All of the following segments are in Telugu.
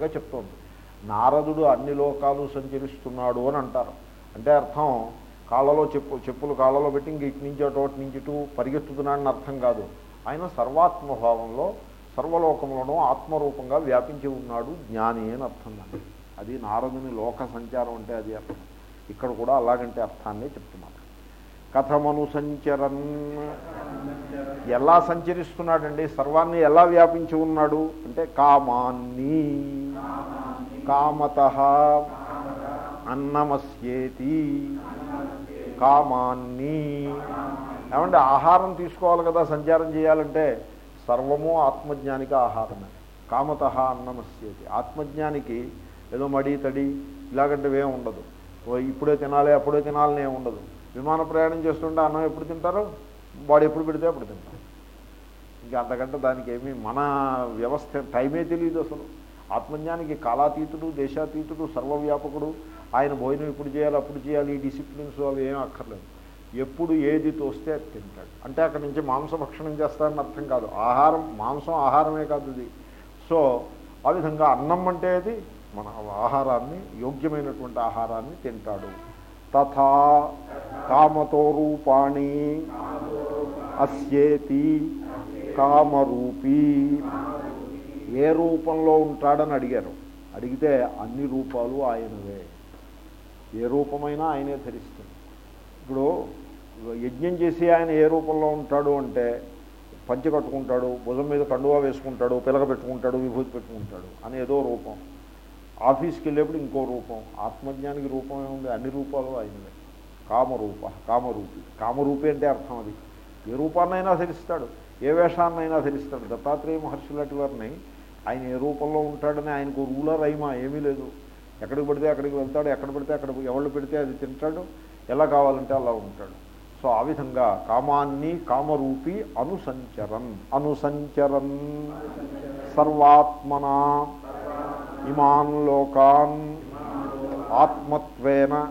అన్నట్టుగా చెప్తోంది. నారదుడు అన్ని లోకాలు సంచరిస్తున్నాడు అని అంటారు. అంటే అర్థం కాళ్ళలో చెప్పు చెప్పులు కాళ్ళలో పెట్టి ఇంక ఇటు నుంచి అటు నుంచి ఇటు పరిగెత్తుతున్నాడని అర్థం కాదు. ఆయన సర్వాత్మభావంలో సర్వలోకంలోనూ ఆత్మరూపంగా వ్యాపించి ఉన్నాడు జ్ఞాని అని అర్థం దాన్ని అది నారదుని లోక సంచారం అంటే అది అర్థం. ఇక్కడ కూడా అలాగంటే అర్థాన్ని చెప్తున్నారు. కథమను సంచరన్. ఎలా సంచరిస్తున్నాడండి? సర్వాన్ని ఎలా వ్యాపించి ఉన్నాడు? అంటే కామాన్ని. కామత అన్నమస్యేతి కామాన్ని. ఏమంటే ఆహారం తీసుకోవాలి కదా సంచారం చేయాలంటే సర్వము ఆత్మజ్ఞానికి ఆహారమే. కామత అన్నమస్యేతి. ఆత్మజ్ఞానికి ఏదో మడి తడి ఇలాగంటే ఉండదు. ఓ ఇప్పుడే తినాలి అప్పుడే తినాలని ఉండదు. విమాన ప్రయాణం చేస్తుంటే అన్నం ఎప్పుడు తింటారు? వాడు ఎప్పుడు పెడితే అప్పుడు తింటారు. ఇంకా అంతకంటే దానికి ఏమీ మన వ్యవస్థ టైమే తెలియదు అసలు. ఆత్మజ్ఞానికి కాలాతీతుడు దేశాతీతుడు సర్వవ్యాపకుడు. ఆయన భోజనం ఇప్పుడు చేయాలి అప్పుడు చేయాలి ఈ డిసిప్లిన్స్ అవి ఏం అక్కర్లేదు. ఎప్పుడు ఏది తోస్తే అది తింటాడు. అంటే అక్కడి నుంచి మాంసభక్షణం చేస్తారని అర్థం కాదు. ఆహారం మాంసం ఆహారమే కాదు ఇది. సో ఆ విధంగా అన్నం అంటే అది మన ఆహారాన్ని యోగ్యమైనటువంటి ఆహారాన్ని తింటాడు. తథా కామతో రూపాణి అస్యేతి కామరూపీ. ఏ రూపంలో ఉంటాడని అడిగారు. అడిగితే అన్ని రూపాలు ఆయనవే. ఏ రూపమైనా ఆయనే ధరిస్తుంది ఇప్పుడు యజ్ఞం చేసి ఆయన ఏ రూపంలో ఉంటాడు అంటే పంచె కట్టుకుంటాడు భుజం మీద కండువా వేసుకుంటాడు పిలక పెట్టుకుంటాడు విభూతి పెట్టుకుంటాడు అని ఏదో రూపం. ఆఫీస్కి వెళ్ళేప్పుడు ఇంకో రూపం. ఆత్మజ్ఞానికి రూపం ఏముంది అన్ని రూపాలు ఆయనవే. కామరూప కామరూపి. కామరూపి అంటే అర్థం అది. ఏ రూపాన్నైనా ధరిస్తాడు. ఏ వేషాన్నైనా ధరిస్తాడు. దత్తాత్రేయ మహర్షి లాంటి వారిని ఆయన ఏ రూపంలో ఉంటాడని ఆయనకు రూలర్ అయిమా? ఏమీ లేదు. ఎక్కడికి పడితే అక్కడికి వెళ్తాడు ఎక్కడ పడితే అక్కడ ఎవళ్ళు పెడితే అది తింటాడు ఎలా కావాలంటే అలా ఉంటాడు. సో ఆ విధంగా కామాన్ని కామరూపి అనుసంచరన్. అనుసంచరన్. సర్వాత్మన ఇమాన్ లోకాన్. ఆత్మత్వేన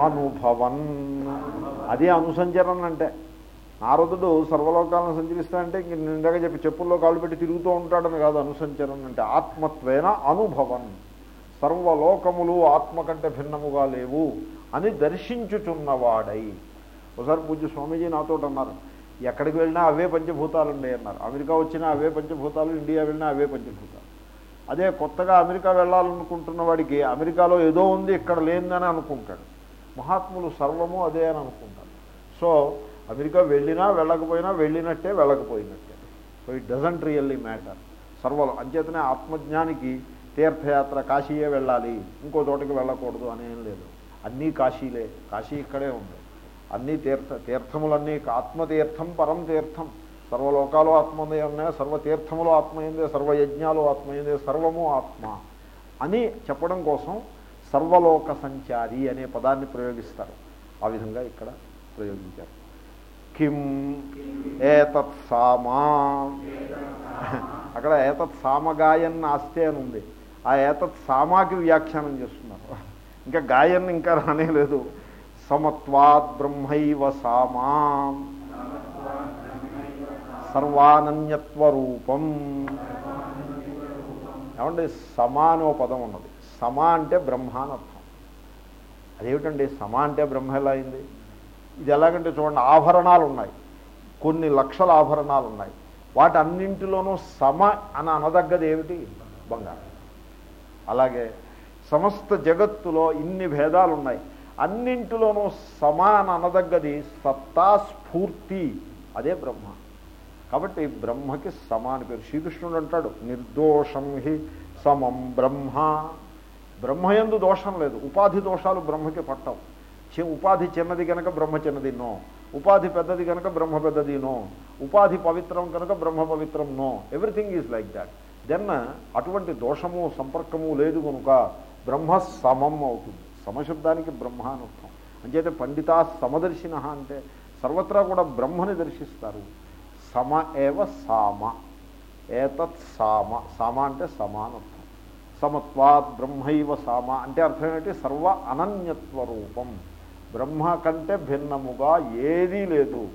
అనుభవన్. అదే అనుసంచరన్ అంటే. నారదుడు సర్వలోకాలను సంచరిస్తాడంటే ఇంక నిండగా చెప్పి చెప్పుల్లో కాళ్ళు పెట్టి తిరుగుతూ ఉంటాడని కాదు అనుసంచనం అంటే ఆత్మత్వేన అనుభవం. సర్వలోకములు ఆత్మ కంటే భిన్నముగా లేవు అని దర్శించుచున్నవాడై. ఒకసారి పూజ స్వామీజీ నాతో అన్నారు ఎక్కడికి వెళ్ళినా అవే పంచభూతాలండి అన్నారు. అమెరికా వచ్చినా అవే పంచభూతాలు ఇండియా వెళ్ళినా అవే పంచభూతాలు. అదే కొత్తగా అమెరికా వెళ్ళాలనుకుంటున్న వాడికి అమెరికాలో ఏదో ఉంది ఇక్కడ లేదని అనుకుంటాడు. మహాత్ములు సర్వము అదే అని అనుకుంటారు. సో అమెరికా వెళ్ళినా వెళ్ళకపోయినా వెళ్ళినట్టే వెళ్ళకపోయినట్టే. So it doesn't really matter సర్వలో అంచేతనే ఆత్మజ్ఞానికి తీర్థయాత్ర కాశీయే వెళ్ళాలి. ఇంకో చోటకి వెళ్ళకూడదు అనేం లేదు. అన్నీ కాశీలే. కాశీ ఇక్కడే ఉంది. అన్ని తీర్థ తీర్థములన్నీ ఆత్మతీర్థం పరం తీర్థం సర్వలోకాలు ఆత్మదే ఉన్నాయి సర్వతీర్థములు ఆత్మయిందే సర్వయజ్ఞాలు ఆత్మయిందే సర్వము ఆత్మ అని చెప్పడం కోసం సర్వలోక సంచారి అనే పదాన్ని ప్రయోగిస్తారు. ఆ విధంగా ఇక్కడ ప్రయోగించారు. కిం ఏతత్ సామా అక్కడ ఏతత్ సామగాయన్ ఆస్తే అని ఉంది. ఆ ఏతత్ సామాకి వ్యాఖ్యానం చేస్తున్నారు. ఇంకా గాయన్ ఇంకా రానేలేదు. సమత్వాత్ బ్రహ్మైవ సామా। సర్వానన్యత్వ రూపం ఏమంటే సమా అనే ఓ పదం ఉన్నది. సమా అంటే బ్రహ్మ అని అర్థం. అదేమిటండి? సమా అంటే బ్రహ్మ ఎలా అయింది? ఇది ఎలాగంటే చూడండి ఆభరణాలు ఉన్నాయి కొన్ని లక్షల ఆభరణాలు ఉన్నాయి వాటన్నింటిలోనూ సమ అని అనదగ్గది ఏమిటి? బంగారం. అలాగే సమస్త జగత్తులో ఇన్ని భేదాలు ఉన్నాయి అన్నింటిలోనూ సమాన అనదగ్గది సత్తా స్ఫూర్తి. అదే బ్రహ్మ. కాబట్టి బ్రహ్మకి సమాన పేరు. శ్రీకృష్ణుడు అంటాడు నిర్దోషం హి సమం బ్రహ్మ. బ్రహ్మయందు దోషం లేదు. ఉపాధి దోషాలు బ్రహ్మకి పట్టవు. ఉపాధి చిన్నది కనుక బ్రహ్మ చిన్నది నో ఉపాధి పెద్దది కనుక బ్రహ్మ పెద్దది నో ఉపాధి పవిత్రం కనుక బ్రహ్మ పవిత్రం no everything is like that then అటువంటి దోషము సంపర్కము లేదు కనుక బ్రహ్మ సమం అవుతుంది. సమశబ్దానికి బ్రహ్మ అని అర్థం. అంచేతే పండితా సమదర్శిన అంటే సర్వత్రా కూడా బ్రహ్మని దర్శిస్తారు. సమ ఏవ సామ. ఏతత్ సామ. సామ అంటే సమానర్థం సమత్వాత్ బ్రహ్మైవ సామ అంటే అర్థం ఏంటి? సర్వ అనన్యత్వ రూపం. బ్రహ్మ కంటే భిన్నముగా ఏదీ లేదు.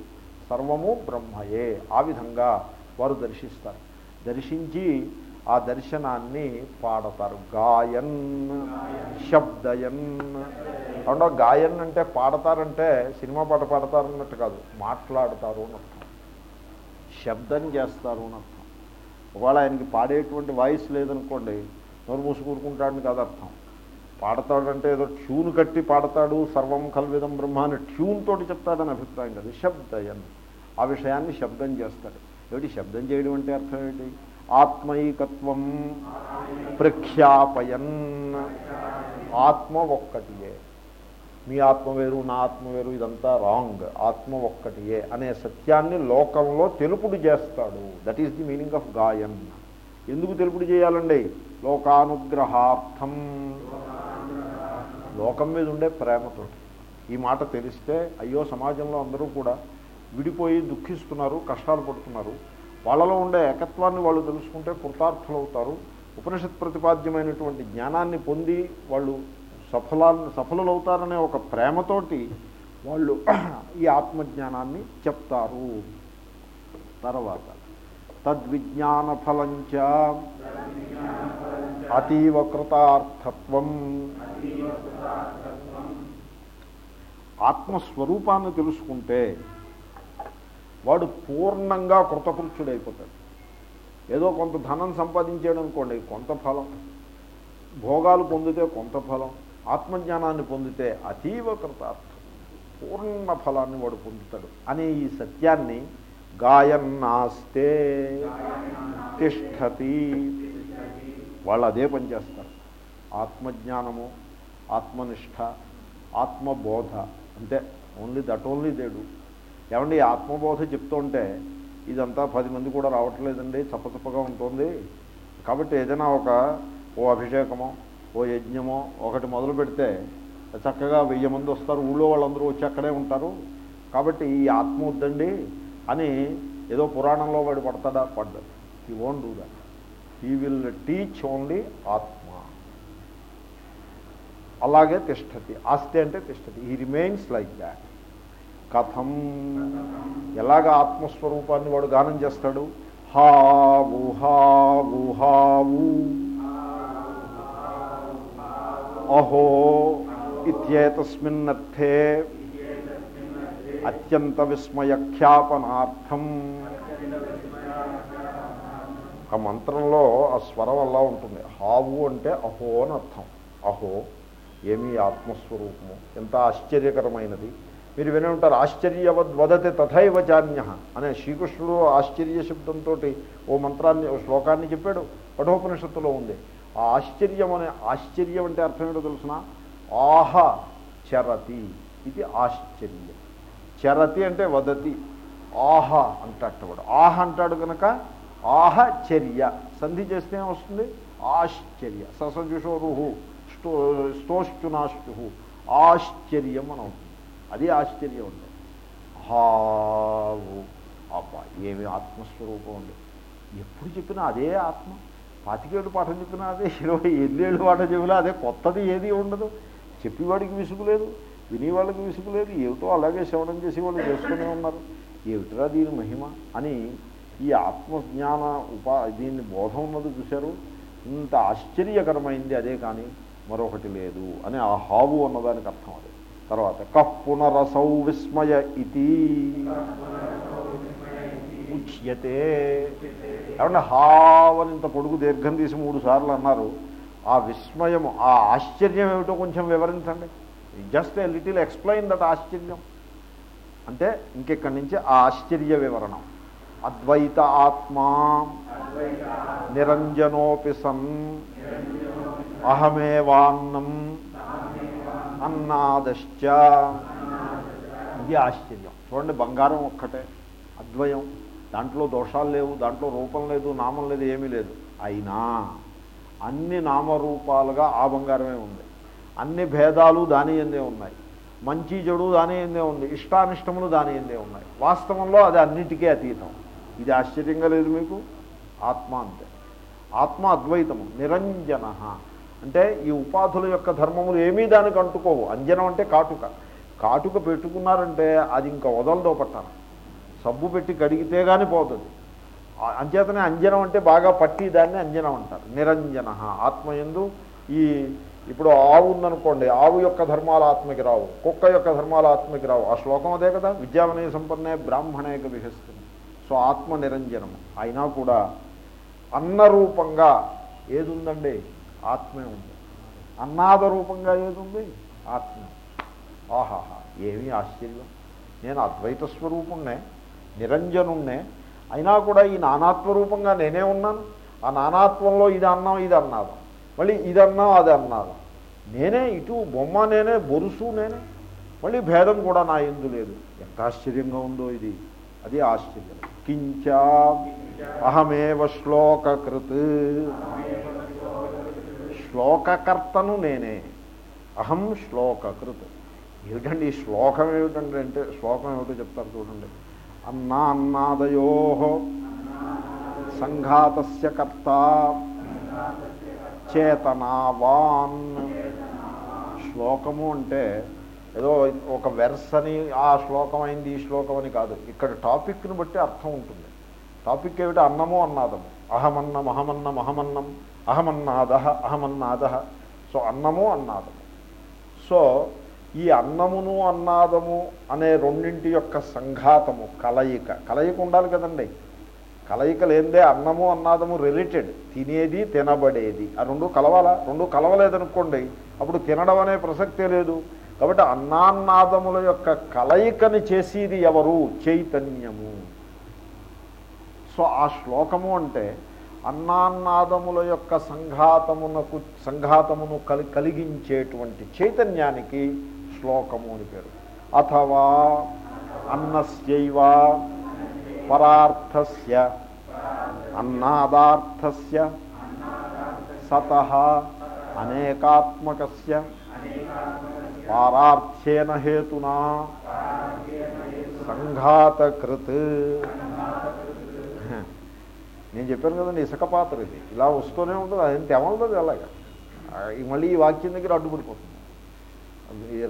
సర్వము బ్రహ్మయే. ఆ విధంగా వారు దర్శిస్తారు. దర్శించి ఆ దర్శనాన్ని పాడతారు. గాయన్ శబ్దయన్. అవునా గాయన్ అంటే పాడతారంటే సినిమా పాట పాడతారు అన్నట్టు కాదు. మాట్లాడతారు అని అర్థం. శబ్దం చేస్తారు అని అర్థం. ఒకవేళ ఆయనకి పాడేటువంటి వాయిస్ లేదనుకోండి నోరు మూసుకూరుకుంటాడని కాదు అర్థం. పాడతాడంటే ఏదో ట్యూన్ కట్టి పాడతాడు సర్వం కల్విదం బ్రహ్మ అని ట్యూన్ తోటి చెప్తాడని అభిప్రాయం కాదు. శబ్దయన్ ఆ విషయాన్ని శబ్దం చేస్తాడు. ఏమిటి? శబ్దం చేయడం అంటే అర్థం ఏంటి ఆత్మైకత్వం ప్రఖ్యాపయన్. ఆత్మ ఒక్కటియే. మీ ఆత్మ వేరు నా ఆత్మ వేరు ఇదంతా రాంగ్. ఆత్మ ఒక్కటియే అనే సత్యాన్ని లోకంలో తెలుపుడు చేస్తాడు. That is the meaning of గాయన్. ఎందుకు తెలుపుడు చేయాలండి? లోకానుగ్రహార్థం. లోకం మీద ఉండే ప్రేమతో. ఈ మాట తెలిస్తే అయ్యో సమాజంలో అందరూ కూడా విడిపోయి దుఃఖిస్తున్నారు కష్టాలు పడుతున్నారు. వాళ్ళలో ఉండే ఏకత్వాన్ని వాళ్ళు తెలుసుకుంటే కృతార్థులవుతారు. ఉపనిషత్ ప్రతిపాద్యమైనటువంటి జ్ఞానాన్ని పొంది వాళ్ళు సఫలాన్ని సఫలులవుతారనే ఒక ప్రేమతోటి వాళ్ళు ఈ ఆత్మజ్ఞానాన్ని చెప్తారు. తర్వాత తద్విజ్ఞాన ఫలంచ అతీవ కృతార్థత్వం ఆత్మస్వరూపాన్ని తెలుసుకుంటే వాడు పూర్ణంగా కృతకృత్యుడైపోతాడు. ఏదో కొంత ధనం సంపాదించాడు అనుకోండి కొంత ఫలం. భోగాలు పొందితే కొంత ఫలం. ఆత్మజ్ఞానాన్ని పొందితే అతీవ కృతార్థం పూర్ణ ఫలాన్ని వాడు పొందుతాడు అనే ఈ సత్యాన్ని గాయన్నాస్తే తిష్టతి. వాళ్ళు అదే పనిచేస్తారు ఆత్మజ్ఞానము ఆత్మనిష్ట ఆత్మబోధ అంతే. ఓన్లీ దట్ ఓన్లీ దేడు ఏమండి ఆత్మబోధ చెప్తుంటే ఇదంతా పది మంది కూడా రావట్లేదండి చప్పచప్పగా ఉంటుంది. కాబట్టి ఏదైనా ఒక ఓ అభిషేకమో ఓ యజ్ఞమో ఒకటి మొదలు పెడితే చక్కగా వెయ్యి మంది వస్తారు. ఊళ్ళో వాళ్ళందరూ వచ్చి అక్కడే ఉంటారు. కాబట్టి ఈ ఆత్మ వద్దండి అని ఏదో పురాణంలో వాడు పడతాడా? పడ్డాడు. ఈ own do that he will teach only ఆత్మ. అలాగే తిష్టతి. ఆస్తి అంటే తిష్టతి. ఈ రిమైన్స్ లైక్ దాట్ కథం. ఎలాగ ఆత్మస్వరూపాన్ని వాడు గానం చేస్తాడు? హావు హావు హావు అహో ఇత్యేతస్మిన్నర్థే అత్యంత విస్మయఖ్యాపనార్థం. ఆ మంత్రంలో ఆ స్వరం అలా ఉంటుంది. హావు అంటే అహో అని అర్థం. అహో ఏమీ ఆత్మస్వరూపము. ఎంత ఆశ్చర్యకరమైనది. మీరు వినే ఉంటారు ఆశ్చర్యవద్ వదతి తథైవ చాన్య అనే శ్రీకృష్ణుడు ఆశ్చర్య శబ్దంతో ఓ మంత్రాన్ని ఓ శ్లోకాన్ని చెప్పాడు కఠోపనిషత్తులో ఉంది. ఆ ఆశ్చర్యం అనే ఆశ్చర్యం అంటే అర్థం ఏంటో తెలుసిన? ఆహ చరతి ఇది ఆశ్చర్యం. చరతి అంటే వదతి. ఆహ అంటాడు ఆహ అంటాడు కనుక ఆహచర్య. సంధి చేస్తే ఏమొస్తుంది ఆశ్చర్య. ససజుషోరుహు స్టో స్తోష్టునాష్టు ఆశ్చర్యం అని అవుతుంది. అది ఆశ్చర్యం ఉంది హావు. అబ్బా ఏమి ఆత్మస్వరూపం ఉంది ఎప్పుడు చెప్పినా అదే ఆత్మ? పాతికేళ్ళు పాఠం చెప్పినా అదే ఇరవై ఎన్నేళ్ళు పాఠం చెప్పినా అదే కొత్తది ఏది ఉండదు. చెప్పేవాడికి విసుగు లేదు వినేవాళ్ళకి విసుగు లేదు ఏమిటో అలాగే శ్రవణం చేసి వాళ్ళు చేసుకునే ఉన్నారు. ఏమిటరా దీని మహిమ? అని ఈ ఆత్మజ్ఞాన ఉపా దీన్ని బోధం ఉన్నది చూశారు. ఇంత ఆశ్చర్యకరమైంది అదే కానీ మరొకటి లేదు అని ఆ హావు అన్నదానికి అర్థం అది. తర్వాత కః పునరసౌ విస్మయ ఇది ఉచ్యతే. ఏమన్నా అని ఇంత పొడుగు దీర్ఘం తీసి మూడు సార్లు అన్నారు. ఆ విస్మయము ఆ ఆశ్చర్యం ఏమిటో కొంచెం వివరించండి. Just a little explain that ఆశ్చర్యం. అంటే ఇంకెక్కడి నుంచి? ఆ ఆశ్చర్య వివరణం. అద్వైత ఆత్మా నిరంజనోపి సన్ అహమేవాన్నం అన్నాదశ్చ. ఇది ఆశ్చర్యం. చూడండి బంగారం ఒక్కటే అద్వయం. దాంట్లో దోషాలు లేవు దాంట్లో రూపం లేదు నామం లేదు ఏమీ లేదు. అయినా అన్ని నామరూపాలుగా ఆ బంగారమే ఉంది. అన్ని భేదాలు దాని ఎందే ఉన్నాయి. మంచి చెడు దాని ఎందే ఉంది. ఇష్టానిష్టములు దాని ఎందే ఉన్నాయి. వాస్తవంలో అది అన్నిటికీ అతీతం. ఇది ఆశ్చర్యంగా లేదు మీకు? ఆత్మ అంతే. ఆత్మ అద్వైతము నిరంజన. అంటే ఈ ఉపాధుల యొక్క ధర్మములు ఏమీ దానికి అంటుకోవు. అంజనం అంటే కాటుక. కాటుక పెట్టుకున్నారంటే అది ఇంకా వదలదో పట్టాను సబ్బు పెట్టి కడిగితే కానీ పోతుంది. అంచేతనే అంజనం అంటే బాగా పట్టి దాన్ని అంజనం అంటారు. నిరంజన. ఆత్మయందు ఈ ఇప్పుడు ఆవు ఉందనుకోండి ఆవు యొక్క ధర్మాలు ఆత్మకి రావు. కుక్క యొక్క ధర్మాలు ఆత్మకి రావు. ఆ శ్లోకం అదే కదా? విద్యావనయ సంపన్నే బ్రాహ్మణేక విహస్తుంది సో ఆత్మ నిరంజనము అయినా కూడా అన్నరూపంగా ఏది ఉందండి ఆత్మే ఉంది. అన్నాద రూపంగా ఏది ఉంది. ఆత్మ ఆహాహా ఏమీ ఆశ్చర్యం. నేను అద్వైత స్వరూపుణ్ణే నిరంజనుణ్ణే. అయినా కూడా ఈ నానాత్మ రూపంగా నేనే ఉన్నాను. ఆ నానాత్వంలో ఇది అన్నాం ఇది అన్నాదం. మళ్ళీ ఇది అన్నాం అది అన్నాదం. నేనే ఇటు బొమ్మ నేనే బొరుసు నేనే. మళ్ళీ భేదం కూడా నా ఎందు లేదు. ఎంత ఆశ్చర్యంగా ఉందో ఇది. అది ఆశ్చర్యం. కించా అహమేవ శ్లోకృత్ శ్లోకకర్తను నేనే. అహం శ్లోకకృత్. ఏమిటండి ఈ శ్లోకం ఏమిటండి అంటే శ్లోకం ఏమిటో చెప్తారు చూడండి. అన్నా అన్నాదయో సంఘాతస్య కర్త చేతనావాన్. శ్లోకము అంటే ఏదో ఒక వెర్స్ అని ఆ శ్లోకం అయింది ఈ శ్లోకం అని కాదు. ఇక్కడ టాపిక్ని బట్టి అర్థం ఉంటుంది. టాపిక్ ఏమిటి? అన్నము అన్నాదము. అహమన్నం అహమన్నం అహమన్నం అహమన్నాద అహమన్నాద. సో అన్నము అన్నాదము. సో ఈ అన్నమును అన్నాదము అనే రెండింటి యొక్క సంఘాతము కలయిక. కలయిక ఉండాలి కదండి. కలయిక లేనిదే అన్నము అన్నాదము రిలేటెడ్ తినేది తినబడేది. ఆ రెండు కలవాలా? రెండు కలవలేదనుకోండి అప్పుడు తినడం అనే ప్రసక్తే లేదు. కాబట్టి అన్నాన్నాదముల యొక్క కలయికని చేసేది ఎవరు? చైతన్యము. సో ఆ శ్లోకము అంటే అన్నాన్నాదముల యొక్క సంఘాతమునకు సంఘాతమును కలి కలిగించేటువంటి చైతన్యానికి శ్లోకము అని పేరు. అథవా అన్నస్యవ పరార్థస్య అన్నాదార్థస్య సత అనేకాత్మకస్య పారార్థ్యేన హేతునా. సంఘాతకృత్. నేను చెప్పాను కదండి ఇసుక పాత్ర ఇది. ఇలా వస్తూనే ఉంటుంది అది తెమలుతుంది అలాగా మళ్ళీ ఈ వాక్యం దగ్గర అడ్డుపడిపోతుంది.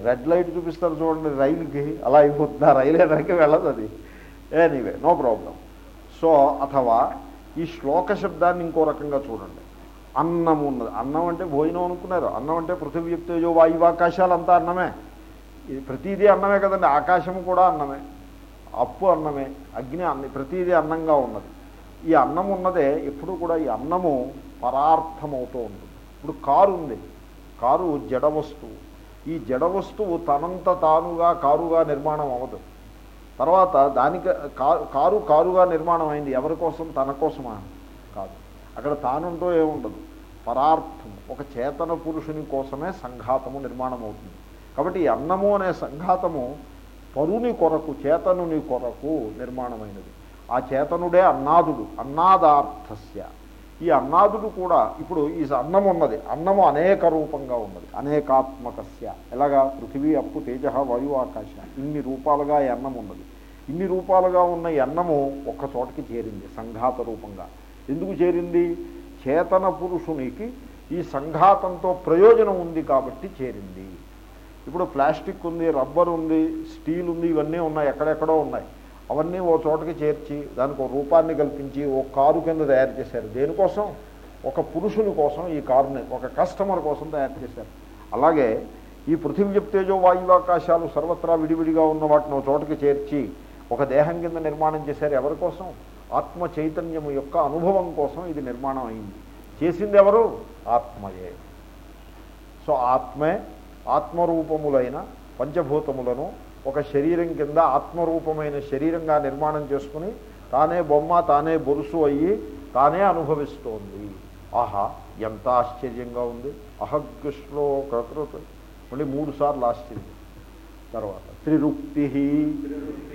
రెడ్ లైట్ చూపిస్తారు చూడండి రైలుకి అలా అయిపోతుంది ఆ రైలు ఎక్కడికి వెళ్ళదు అది. ఎనీవే నో ప్రాబ్లం సో అథవా ఈ శ్లోక శబ్దాన్ని ఇంకో రకంగా చూడండి. అన్నం ఉన్నది. అన్నం అంటే భోజనం అనుకున్నారు. అన్నం అంటే పృథివ్యుక్తేజో వాయువాకాశాలు అంతా అన్నమే. ఇది ప్రతీదీ అన్నమే కదండి. ఆకాశం కూడా అన్నమే. అప్పు అన్నమే. అగ్ని అన్న ప్రతిదీ అన్నంగా ఉన్నది. ఈ అన్నం ఉన్నదే ఎప్పుడు కూడా ఈ అన్నము పరార్థమవుతూ ఉంటుంది. ఇప్పుడు కారు ఉంది. కారు జడ వస్తువు. ఈ జడ వస్తువు తనంత తానుగా కారుగా నిర్మాణం అవ్వదు. తర్వాత దానికి కారు కారు కారుగా నిర్మాణం అయింది. ఎవరి కోసం? తన కోసమా? కాదు. అక్కడ తానుంటూ ఏముండదు. పరార్థం ఒక చేతన పురుషుని కోసమే సంఘాతము నిర్మాణం అవుతుంది కాబట్టి ఈ అన్నము అనే సంఘాతము పరుని కొరకు చేతనుని కొరకు నిర్మాణమైనది. ఆ చేతనుడే అన్నాదుడు అన్నాదార్థస్య. ఈ అన్నాదుడు కూడా ఇప్పుడు ఈ అన్నం ఉన్నది. అన్నము అనేక రూపంగా ఉన్నది. అనేకాత్మకస్య. ఎలాగా? పృథివీ అప్పు తేజ వాయు ఆకాశ. ఇన్ని రూపాలుగా ఈ అన్నం ఉన్నది. ఇన్ని రూపాలుగా ఉన్న ఈ అన్నము ఒక్క చోటకి చేరింది సంఘాత రూపంగా. ఎందుకు చేరింది? చేతన పురుషునికి ఈ సంఘాతంతో ప్రయోజనం ఉంది కాబట్టి చేరింది. ఇప్పుడు ప్లాస్టిక్ ఉంది రబ్బర్ ఉంది స్టీల్ ఉంది ఇవన్నీ ఉన్నాయి ఎక్కడెక్కడో ఉన్నాయి. అవన్నీ ఓ చోటకి చేర్చి దానికి ఒక రూపాన్ని కల్పించి ఓ కారు కింద తయారు చేశారు. దేనికోసం? ఒక పురుషుని కోసం ఈ కారుని ఒక కస్టమర్ కోసం తయారు చేశారు. అలాగే ఈ పృథివీ తేజో వాయువాకాశాలు సర్వత్రా విడివిడిగా ఉన్న వాటిని ఒక చోటకి చేర్చి ఒక దేహం కింద నిర్మాణం చేశారు ఎవరి కోసం? ఆత్మ చైతన్యము యొక్క అనుభవం కోసం ఇది నిర్మాణం అయింది. చేసింది ఎవరు ఆత్మయే. సో ఆత్మే ఆత్మరూపములైన పంచభూతములను ఒక శరీరం కింద ఆత్మరూపమైన శరీరంగా నిర్మాణం చేసుకుని తానే బొమ్మ తానే బొరుసు అయ్యి తానే అనుభవిస్తోంది. ఆహా ఎంత ఆశ్చర్యంగా ఉంది. అహగ్ శ్లోకృత మళ్ళీ మూడు సార్లు ఆశ్చర్యం. తర్వాత. త్రిరుక్తి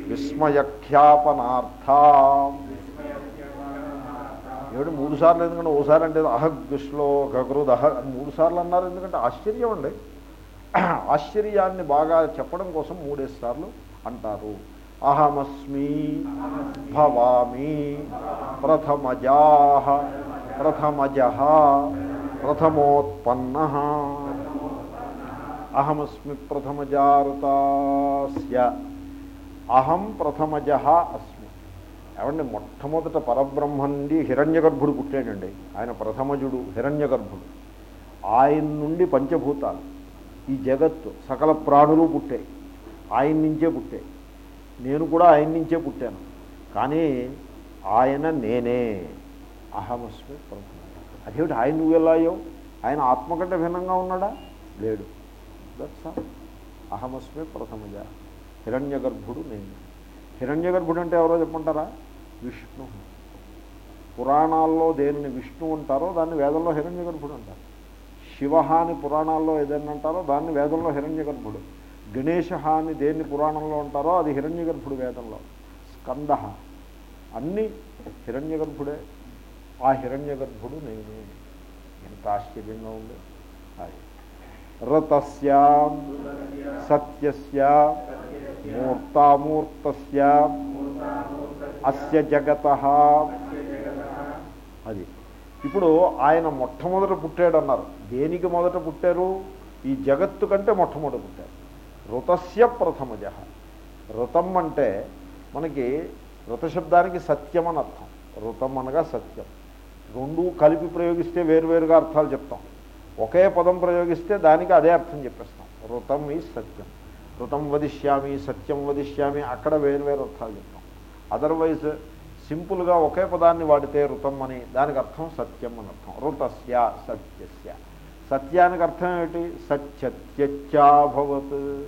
విస్మయఖ్యాపనార్థ. ఏమిటి మూడు సార్లు ఎందుకంటే ఓసారి అంటే అహగ్ శ్లోకృత అహ మూడు సార్లు అన్నారు ఎందుకంటే ఆశ్చర్యం అండి. ఆశ్చర్యాన్ని బాగా చెప్పడం కోసం మూడేసి సార్లు అంటారు. అహమస్మి భవామి ప్రథమజా ప్రథమజ ప్రథమోత్పన్న అహమస్మి ప్రథమజారుతాస్య. అహం ప్రథమజ అస్మి. ఏమండి మొట్టమొదట పరబ్రహ్మ నుండి హిరణ్య గర్భుడు పుట్టాడండి. ఆయన ప్రథమజుడు హిరణ్య గర్భుడు ఆయన నుండి పంచభూతాలు. ఈ జగత్తు సకల ప్రాణులు పుట్టాయి. ఆయన నుంచే పుట్టాయి. నేను కూడా ఆయన నుంచే పుట్టాను. కానీ ఆయన నేనే. అహమస్మి ప్రథమ అదేమిటి ఆయన నువ్వు ఎలా అయ్యావు? ఆయన ఆత్మ కంటే భిన్నంగా ఉన్నాడా? లేడు. దట్స్ ఆల్ అహమస్మి ప్రథమజ. హిరణ్య గర్భుడు నేను హిరణ్య గర్భుడు అంటే ఎవరో చెప్పంటారా విష్ణు. పురాణాల్లో దేనిని విష్ణు అంటారో దాన్ని వేదంలో హిరణ్య గర్భుడు అంటారు. శివ అని పురాణాల్లో ఏదైనా అంటారో దాన్ని వేదంలో హిరణ్య గర్భుడు గణేశ అని దేన్ని పురాణంలో అంటారో అది హిరణ్య గర్భుడు వేదంలో. స్కంద. అన్నీ హిరణ్య గర్భుడే ఆ హిరణ్య గర్భుడు నేనే ఎంత ఆశ్చర్యంగా ఉంది. అది రతస్య సత్యస్య మూర్తామూర్తస్య అస్య జగత అది. ఇప్పుడు ఆయన మొట్టమొదట పుట్టాడన్నారు. దేనికి మొదట పుట్టారు? ఈ జగత్తు కంటే మొట్టమొదట పుట్టారు. ఋతస్య ప్రథమజ. ఋతం అంటే మనకి ఋతశబ్దానికి సత్యం అని అర్థం. ఋతం అనగా సత్యం. రెండూ కలిపి ప్రయోగిస్తే వేరువేరుగా అర్థాలు చెప్తాం. ఒకే పదం ప్రయోగిస్తే దానికి అదే అర్థం చెప్పేస్తాం. వృతం ఈ సత్యం. ఋతం వదిష్యామి సత్యం వదిష్యామి అక్కడ వేరు వేరు అర్థాలు చెప్తాం. అదర్వైజ్ సింపుల్గా ఒకే పదాన్ని వాడితే ఋతం అని దానికి అర్థం సత్యం అని అర్థం. ఋతస్య సత్యస్య. సత్యానికి అర్థం ఏమిటి? సత్యత్యభవత్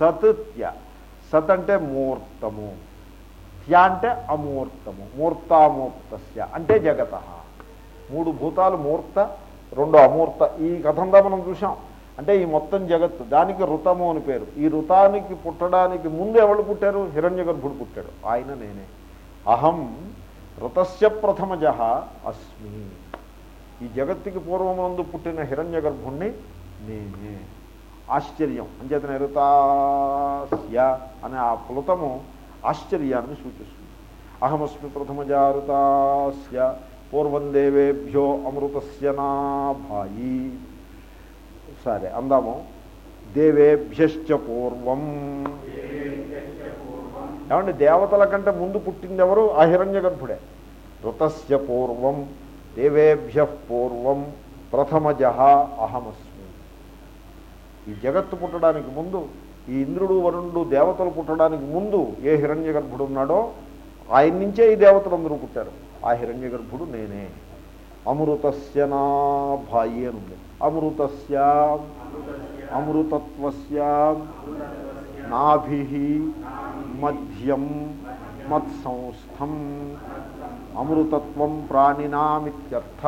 సత్య. సత్ అంటే మూర్తము. త్య అంటే అమూర్తము. మూర్తామూర్తస్య. అంటే జగత. మూడు భూతాలు మూర్త రెండు అమూర్త. ఈ కథంతా మనం చూసాం అంటే ఈ మొత్తం జగత్తు దానికి రుతము అని పేరు. ఈ రుతానికి పుట్టడానికి ముందు ఎవరు పుట్టారు? హిరణ్య గర్భుడు పుట్టాడు. ఆయన నేనే. అహం రుతస్య ప్రథమజ అస్మి. ఈ జగత్తుకి పూర్వమునందు పుట్టిన హిరణ్య గర్భుణ్ణి నేనే. ఆశ్చర్యం. అంచేతన ఋతాస్య అనే ఆ ప్లుతము ఆశ్చర్యాన్ని సూచిస్తుంది. అహమస్మి ప్రథమజారుతాస్య పూర్వం దేవేభ్యో అమృతస్య సరే అందాము. దేవేభ్యశ్చ పూర్వం. ఏమంటే దేవతల కంటే ముందు పుట్టింది ఎవరు ఆ గర్భుడే ఋతస్య పూర్వం దేవేభ్య పూర్వం ప్రథమజ అహమస్మి. ఈ జగత్తు పుట్టడానికి ముందు ఈ ఇంద్రుడు వరుణుడు దేవతలు పుట్టడానికి ముందు ఏ హిరణ్య గర్భుడు ఉన్నాడో ఆయన నుంచే ఈ దేవతలందరూ పుట్టారు. ఆ హిరణ్య గర్భుడు నేనే. అమృతస్య నా భాయి అని ఉంది. అమృతస్య అమృతత్వస్య నాభి మధ్యం మత్సంస్థం. అమృతత్వం ప్రాణినామిత్యర్థ.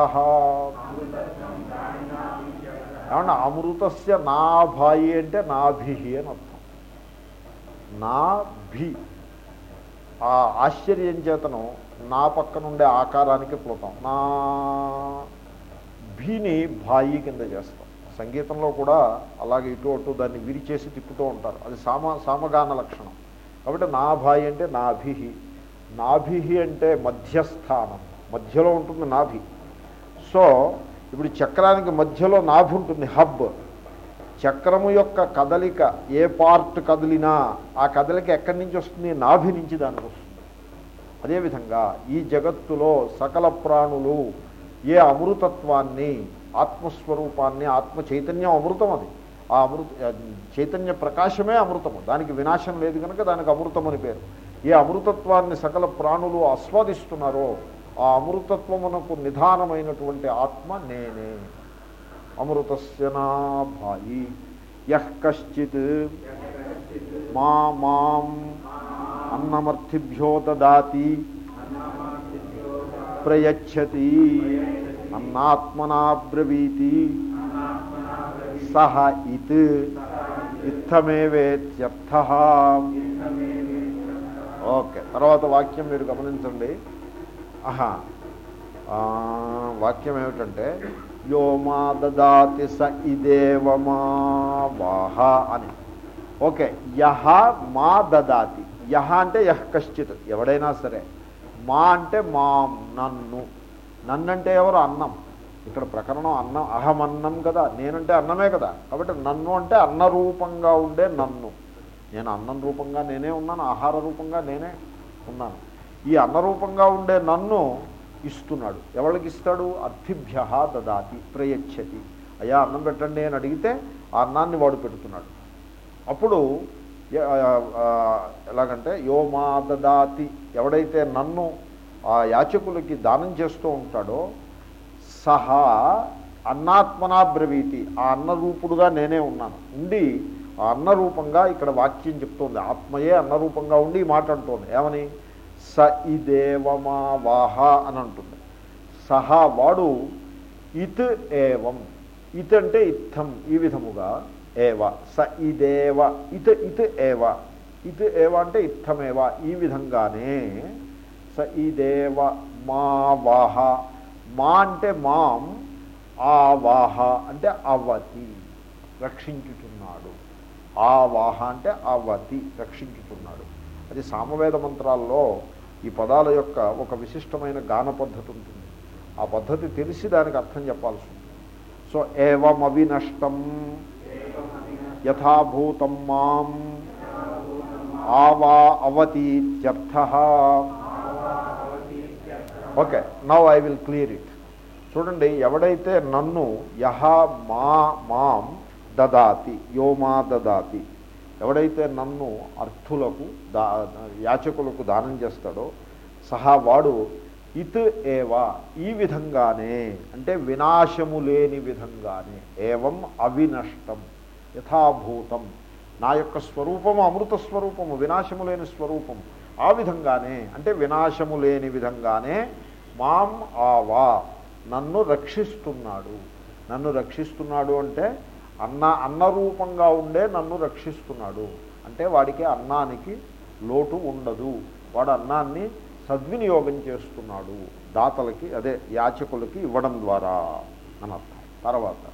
ఏమన్నా అమృతస్య నాభాయి అంటే నాభి అని అర్థం. నాభి. ఆ ఆశ్చర్యం చేతను నా పక్కనుండే ఆకారానికి పోతాం నా భీని భాయి కింద చేస్తాం. సంగీతంలో కూడా అలాగే ఇటు అటు దాన్ని విరిచేసి తిప్పుతూ ఉంటారు. అది సామ సామగాన లక్షణం. కాబట్టి నా భాయి అంటే నాభిహి నాభిహి అంటే మధ్యస్థానం. మధ్యలో ఉంటుంది నాభి. సో ఇప్పుడు చక్రానికి మధ్యలో నాభి ఉంటుంది హబ్. చక్రము యొక్క కదలిక ఏ పార్ట్ కదిలినా ఆ కదలిక ఎక్కడి నుంచి వస్తుంది? నాభి నుంచి దానికి వస్తుంది. అదేవిధంగా ఈ జగత్తులో సకల ప్రాణులు ఏ అమృతత్వాన్ని ఆత్మస్వరూపాన్ని ఆత్మ చైతన్యం అమృతం అది. ఆ అమృత చైతన్య ప్రకాశమే అమృతము దానికి వినాశం లేదు కనుక దానికి అమృతం అని పేరు. ఏ అమృతత్వాన్ని సకల ప్రాణులు ఆస్వాదిస్తున్నారో ఆ అమృతత్వమునకు నిధానమైనటువంటి ఆత్మ నేనే. అమృతస్య నాభాయి యశ్చిత్ మా మాం అన్నమర్థిభ్యో దాతి ప్రయచ్చతి. అన్నాత్మనాబ్రవీతి సహ ఇత్. ఇత్తమేవేత్యర్థ. ఓకే తర్వాత వాక్యం మీరు గమనించండి. ఆహా వాక్యం ఏమిటంటే యో మా దదాతి స ఇదేవమా వాహ అని. ఓకే యహ మా దదాతి. యహ అంటే యహ్ కశ్చిత్ ఎవడైనా సరే. మా అంటే మాం నన్ను. నన్నంటే ఎవరు? అన్నం. ఇక్కడ ప్రకరణం అన్నం అహమన్నం కదా. నేనంటే అన్నమే కదా. కాబట్టి నన్ను అంటే అన్న రూపంగా ఉండే నన్ను. నేను అన్నం రూపంగా నేనే ఉన్నాను ఆహార రూపంగా నేనే ఉన్నాను. ఈ అన్న రూపంగా ఉండే నన్ను ఇస్తున్నాడు. ఎవరికి ఇస్తాడు? అర్థిభ్య దదాతి ప్రయచ్చతి అయ్యా అన్నం పెట్టండి అని అడిగితే ఆ అన్నాన్ని వాడు పెడుతున్నాడు. అప్పుడు ఎలాగంటే యో మా దదాతి ఎవడైతే నన్ను ఆ యాచకులకి దానం చేస్తూ ఉంటాడో సహా అన్నాత్మనా బ్రవీతి ఆ అన్నరూపుడుగా నేనే ఉన్నాను. ఉండి ఆ అన్నరూపంగా ఇక్కడ వాక్యం చెప్తోంది. ఆత్మయే అన్నరూపంగా ఉండి ఈ మాట అంటోంది ఏమని? స ఇదేవమా వాహ అని అంటుంది. సహా వాడు ఇత్ ఏవం ఇత్ అంటే ఇత్థం ఈ విధముగా ఏవ స ఇదేవ ఇత్ ఇత్ ఏవ. ఇత్ ఏవ అంటే ఇత్తమేవ ఈ విధంగానే స ఇదేవ మా వాహ మా అంటే మాం ఆవాహ అంటే అవతి రక్షించుతున్నాడు ఆవాహ అంటే అవతి రక్షించుతున్నాడు అది సామవేద మంత్రాల్లో ఈ పదాల యొక్క ఒక విశిష్టమైన గాన పద్ధతి ఉంటుంది ఆ పద్ధతి తెలిసి దానికి అర్థం చెప్పాల్సి ఉంటుంది. సో ఏవమవినష్టం యథాభూతం మాం ఆవా అవతీత్యర్థ. Okay now I will clear it చూడండి ఎవడైతే నన్ను యహ మా మాం దదాతి యో మా దదాతి ఎవడైతే నన్ను అర్థులకు దా యాచకులకు దానం చేస్తాడో సహా వాడు ఇత్ ఏవా ఈ విధంగానే అంటే వినాశము లేని విధంగానే ఏవం అవినష్టం. యథాభూతం. నా యొక్క స్వరూపము అమృత స్వరూపము వినాశము లేని స్వరూపము. ఆ విధంగానే అంటే వినాశము లేని విధంగానే మాం ఆవా నన్ను రక్షిస్తున్నాడు. నన్ను రక్షిస్తున్నాడు అంటే అన్న అన్నరూపంగా ఉండే నన్ను రక్షిస్తున్నాడు. అంటే వాడికి అన్నానికి లోటు ఉండదు. వాడు అన్నాన్ని సద్వినియోగం చేస్తున్నాడు. దాతలకి అదే యాచకులకి ఇవ్వడం ద్వారా అనర్థం తర్వాత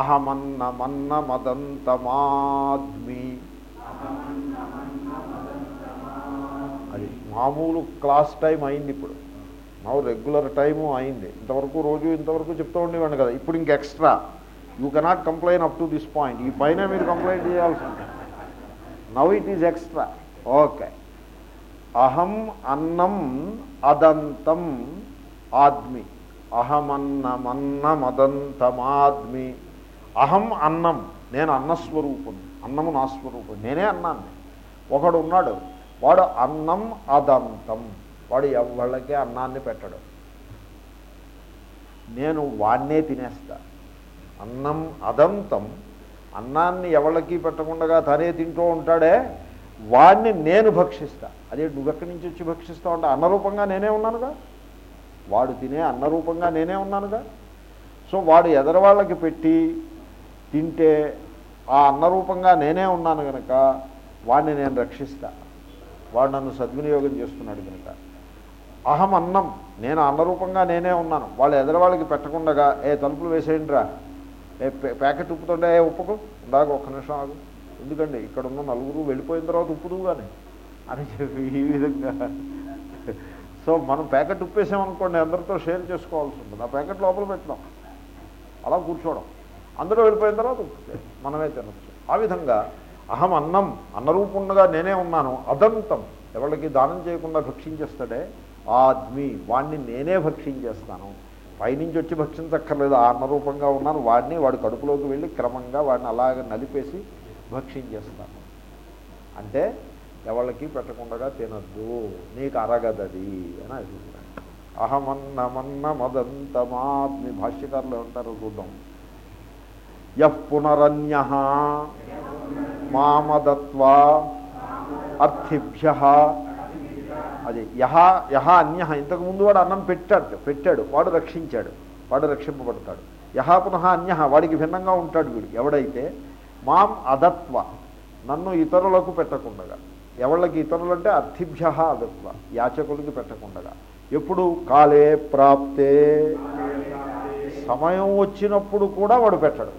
అహమన్న మన్న మదంతమాద్మి అది మామూలు క్లాస్ టైం అయింది ఇప్పుడు. మా రెగ్యులర్ టైము అయింది. ఇంతవరకు రోజు ఇంతవరకు చెప్తూ ఉండేవాడిని కదా. ఇప్పుడు ఇంక extra. You cannot complain up to this point ఈ పైన మీరు కంప్లైంట్ చేయాల్సి ఉంటుంది. Now it is extra okay అహం అన్నం అదంతం ఆద్మి. అహమన్నమన్నమదంతమాద్మి. అహం అన్నం నేను అన్నస్వరూపం అన్నము నా స్వరూపం నేనే అన్నాన్ని. ఒకడు ఉన్నాడు వాడు అన్నం అదంతం వాడు ఎవళ్ళకే అన్నాన్ని పెట్టడు. నేను వాణ్ణే తినేస్తా. అన్నం అదంతం అన్నాన్ని ఎవళ్ళకి పెట్టకుండా తనే తింటూ ఉంటాడే వాడిని నేను భక్షిస్తా. అదే నువ్వెక్కడి నుంచి వచ్చి భక్షిస్తావు అంటే అన్నరూపంగా నేనే ఉన్నానుగా? వాడు తినే అన్నరూపంగా నేనే ఉన్నానుగా? సో వాడు ఎదరవాళ్ళకి పెట్టి తింటే ఆ అన్నరూపంగా నేనే ఉన్నాను కనుక వాడిని నేను రక్షిస్తా. వాడు నన్ను సద్వినియోగం చేస్తున్నాడు కనుక అహం అన్నం నేను అన్నరూపంగా నేనే ఉన్నాను. వాళ్ళు ఎదరవాళ్ళకి పెట్టకుండా ఏ తలుపులు వేసేయండిరా. ఏ ప్యాకెట్ ఉప్పుతుండే ఏ ఉప్పుకు? ఇందాక ఒక్క నిమిషం ఆగు. ఎందుకండి? ఇక్కడ ఉన్న నలుగురు వెళ్ళిపోయిన తర్వాత ఉప్పుదు కానీ అని చెప్పి ఈ విధంగా. సో మనం ప్యాకెట్ ఉప్పేసామనుకోండి అందరితో షేర్ చేసుకోవాల్సి ఉంటుంది. ఆ ప్యాకెట్ లోపల పెట్టడం అలా కూర్చోవడం. అందరూ వెళ్ళిపోయిన తర్వాత మనమే తినచ్చు. ఆ విధంగా అహం అన్నం అన్నరూపుండగా నేనే ఉన్నాను అదంతం. ఎవరికి దానం చేయకుండా భక్షించేస్తాడే? ఆద్మి. వాడిని నేనే భక్షించేస్తాను. పైనుంచి వచ్చి భక్షించక్కర్లేదు. ఆ అన్నరూపంగా ఉన్నాను. వాడిని వాడి కడుపులోకి వెళ్ళి క్రమంగా వాడిని అలాగ నలిపేసి భక్షించేస్తాను. అంటే ఎవరికి పెట్టకుండా తినద్దు. నీకు అరగదది అని అభిప్రాయం. అహమన్నమన్నమదంతమాద్మి. భాష్యకారులు ఉంటారు చూద్దాం. యః పునరన్య మామదత్వా అర్థిభ్య. అది యహ యహ అన్య. ఇంతకుముందు వాడు అన్నం పెట్టాడు పెట్టాడు వాడు రక్షించాడు వాడు రక్షింపబడతాడు. యహ పునః అన్య వాడికి భిన్నంగా ఉంటాడు వీడు. ఎవడైతే మాం అదత్వ నన్ను ఇతరులకు పెట్టకుండగా ఎవళ్ళకి ఇతరులంటే అర్థిభ్య అదత్వ యాచకులకి పెట్టకుండగా ఎప్పుడు? కాలే ప్రాప్తే. సమయం వచ్చినప్పుడు కూడా వాడు పెట్టడు.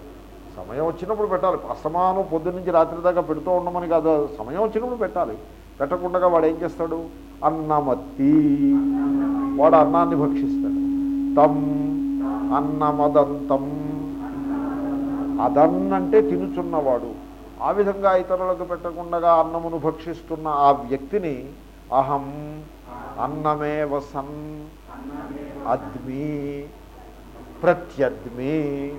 సమయం వచ్చినప్పుడు పెట్టాలి. అస్తమానం పొద్దున్న నుంచి రాత్రి దాకా పెడుతూ ఉండమని కాదు. సమయం వచ్చినప్పుడు పెట్టాలి. పెట్టకుండా వాడు ఏం చేస్తాడు? అన్నమత్తి. వాడు అన్నాన్ని భక్షిస్తాడు. తం అన్నమదంతం. అదన్నంటే తినుచున్నవాడు. ఆ విధంగా ఇతరులకు పెట్టకుండా అన్నమును భక్షిస్తున్న ఆ వ్యక్తిని అహం అన్నమే వసన్ అద్మి. ప్రత్యద్మి.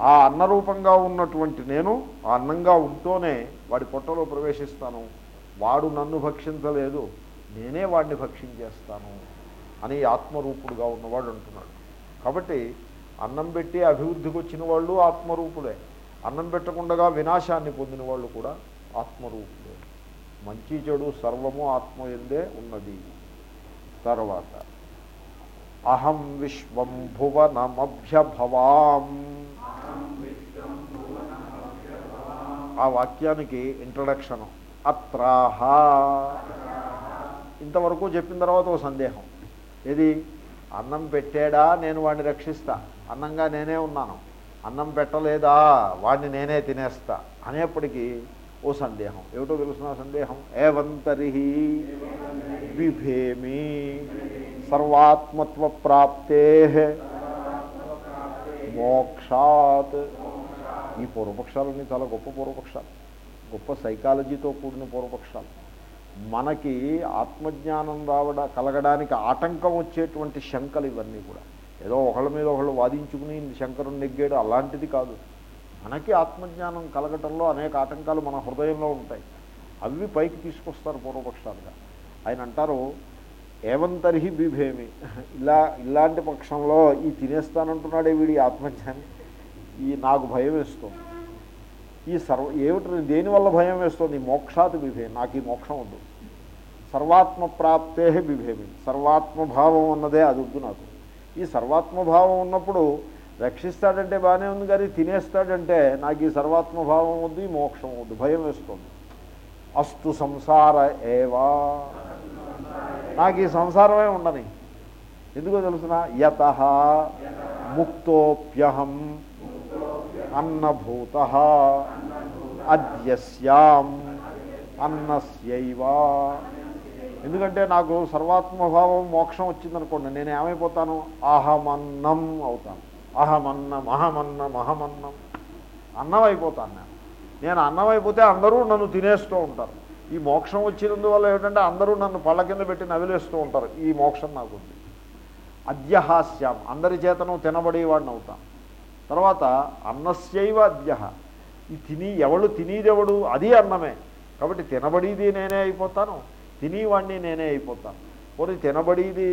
ఆ అన్నరూపంగా ఉన్నటువంటి నేను ఆ అన్నంగా ఉంటూనే వాడి పొట్టలో ప్రవేశిస్తాను. వాడు నన్ను భక్షించలేదు నేనే వాడిని భక్షించేస్తాను అని ఆత్మరూపుడుగా ఉన్నవాడు అంటున్నాడు. కాబట్టి అన్నం పెట్టి అభివృద్ధికి వచ్చిన వాళ్ళు ఆత్మరూపుడే అన్నం పెట్టకుండా వినాశాన్ని పొందిన వాళ్ళు కూడా ఆత్మరూపుడే మంచి చెడు సర్వము ఆత్మ ఎందే ఉన్నది. తర్వాత అహం విశ్వం భువనమభ్యభవాం. ఆ వాక్యానికి ఇంట్రడక్షను అత్రాహ. ఇంతవరకు చెప్పిన తర్వాత ఒక సందేహం. ఏది? అన్నం పెట్టాడా? నేను వాడిని రక్షిస్తా. అన్నంగా నేనే ఉన్నాను. అన్నం పెట్టలేదా? వాడిని నేనే తినేస్తా. అనేప్పటికీ ఓ సందేహం. ఏమిటో తెలుసిన సందేహం? ఏవంతరి బిభేమి సర్వాత్మత్వ ప్రాప్తే మోక్షాత్. ఈ పూర్వపక్షాలన్నీ చాలా గొప్ప పూర్వపక్షాలు. గొప్ప సైకాలజీతో కూడిన పూర్వపక్షాలు. మనకి ఆత్మజ్ఞానం రావడం కలగడానికి ఆటంకం వచ్చేటువంటి శంకలు ఇవన్నీ కూడా. ఏదో ఒకళ్ళ మీద ఒకళ్ళు వాదించుకుని శంకరుని నెగ్గాడు అలాంటిది కాదు. మనకి ఆత్మజ్ఞానం కలగటంలో అనేక ఆటంకాలు మన హృదయంలో ఉంటాయి. అవి పైకి తీసుకొస్తారు పూర్వపక్షాలుగా. ఆయన అంటారు ఏమంతరిహి బిభేమి? ఇలా ఇలాంటి పక్షంలో ఈ తినేస్తానంటున్నాడే వీడి ఆత్మజ్ఞాని. ఈ నాకు భయం వేస్తుంది. ఈ సర్వ ఏమిటి దేనివల్ల భయం వేస్తుంది? మోక్షాత్ బిభేమి. నాకు ఈ మోక్షం వద్దు. సర్వాత్మ ప్రాప్తే బిభేమి. సర్వాత్మభావం అన్నదే అది వద్దు నాకు. ఈ సర్వాత్మభావం ఉన్నప్పుడు రక్షిస్తాడంటే బాగానే ఉంది కానీ తినేస్తాడంటే నాకు ఈ సర్వాత్మభావం వద్దు ఈ మోక్షం వద్దు. భయం వేస్తుంది. అస్తు సంసార ఏవా? నాకు ఈ సంసారమే ఉండని ఎందుకో తెలుసిన? యత ముక్తోప్యహం అన్నభూత అద్యస్యాం అన్నస్యైవా. ఎందుకంటే నాకు సర్వాత్మభావం మోక్షం వచ్చిందనుకోండి నేను ఏమైపోతాను? అహమన్నం అవుతాను. అహమన్నం అహమన్నం అహమన్నం. అన్నం అయిపోతాను నేను. నేను అన్నం అయిపోతే అందరూ నన్ను తినేస్తూ ఉంటారు. ఈ మోక్షం వచ్చినందువల్ల ఏమిటంటే అందరూ నన్ను పళ్ళ కింద పెట్టి నవిలేస్తూ ఉంటారు. ఈ మోక్షం నాకు ఉంది. అందరి చేతను తినబడేవాడిని అవుతాను. తర్వాత అన్నస్యైవ అద్యహ ఈ తిని ఎవడు తినేదెవడు అది అన్నమే. కాబట్టి తినబడేది నేనే అయిపోతాను. తినేవాడిని నేనే అయిపోతాను. పోనీ తినబడేది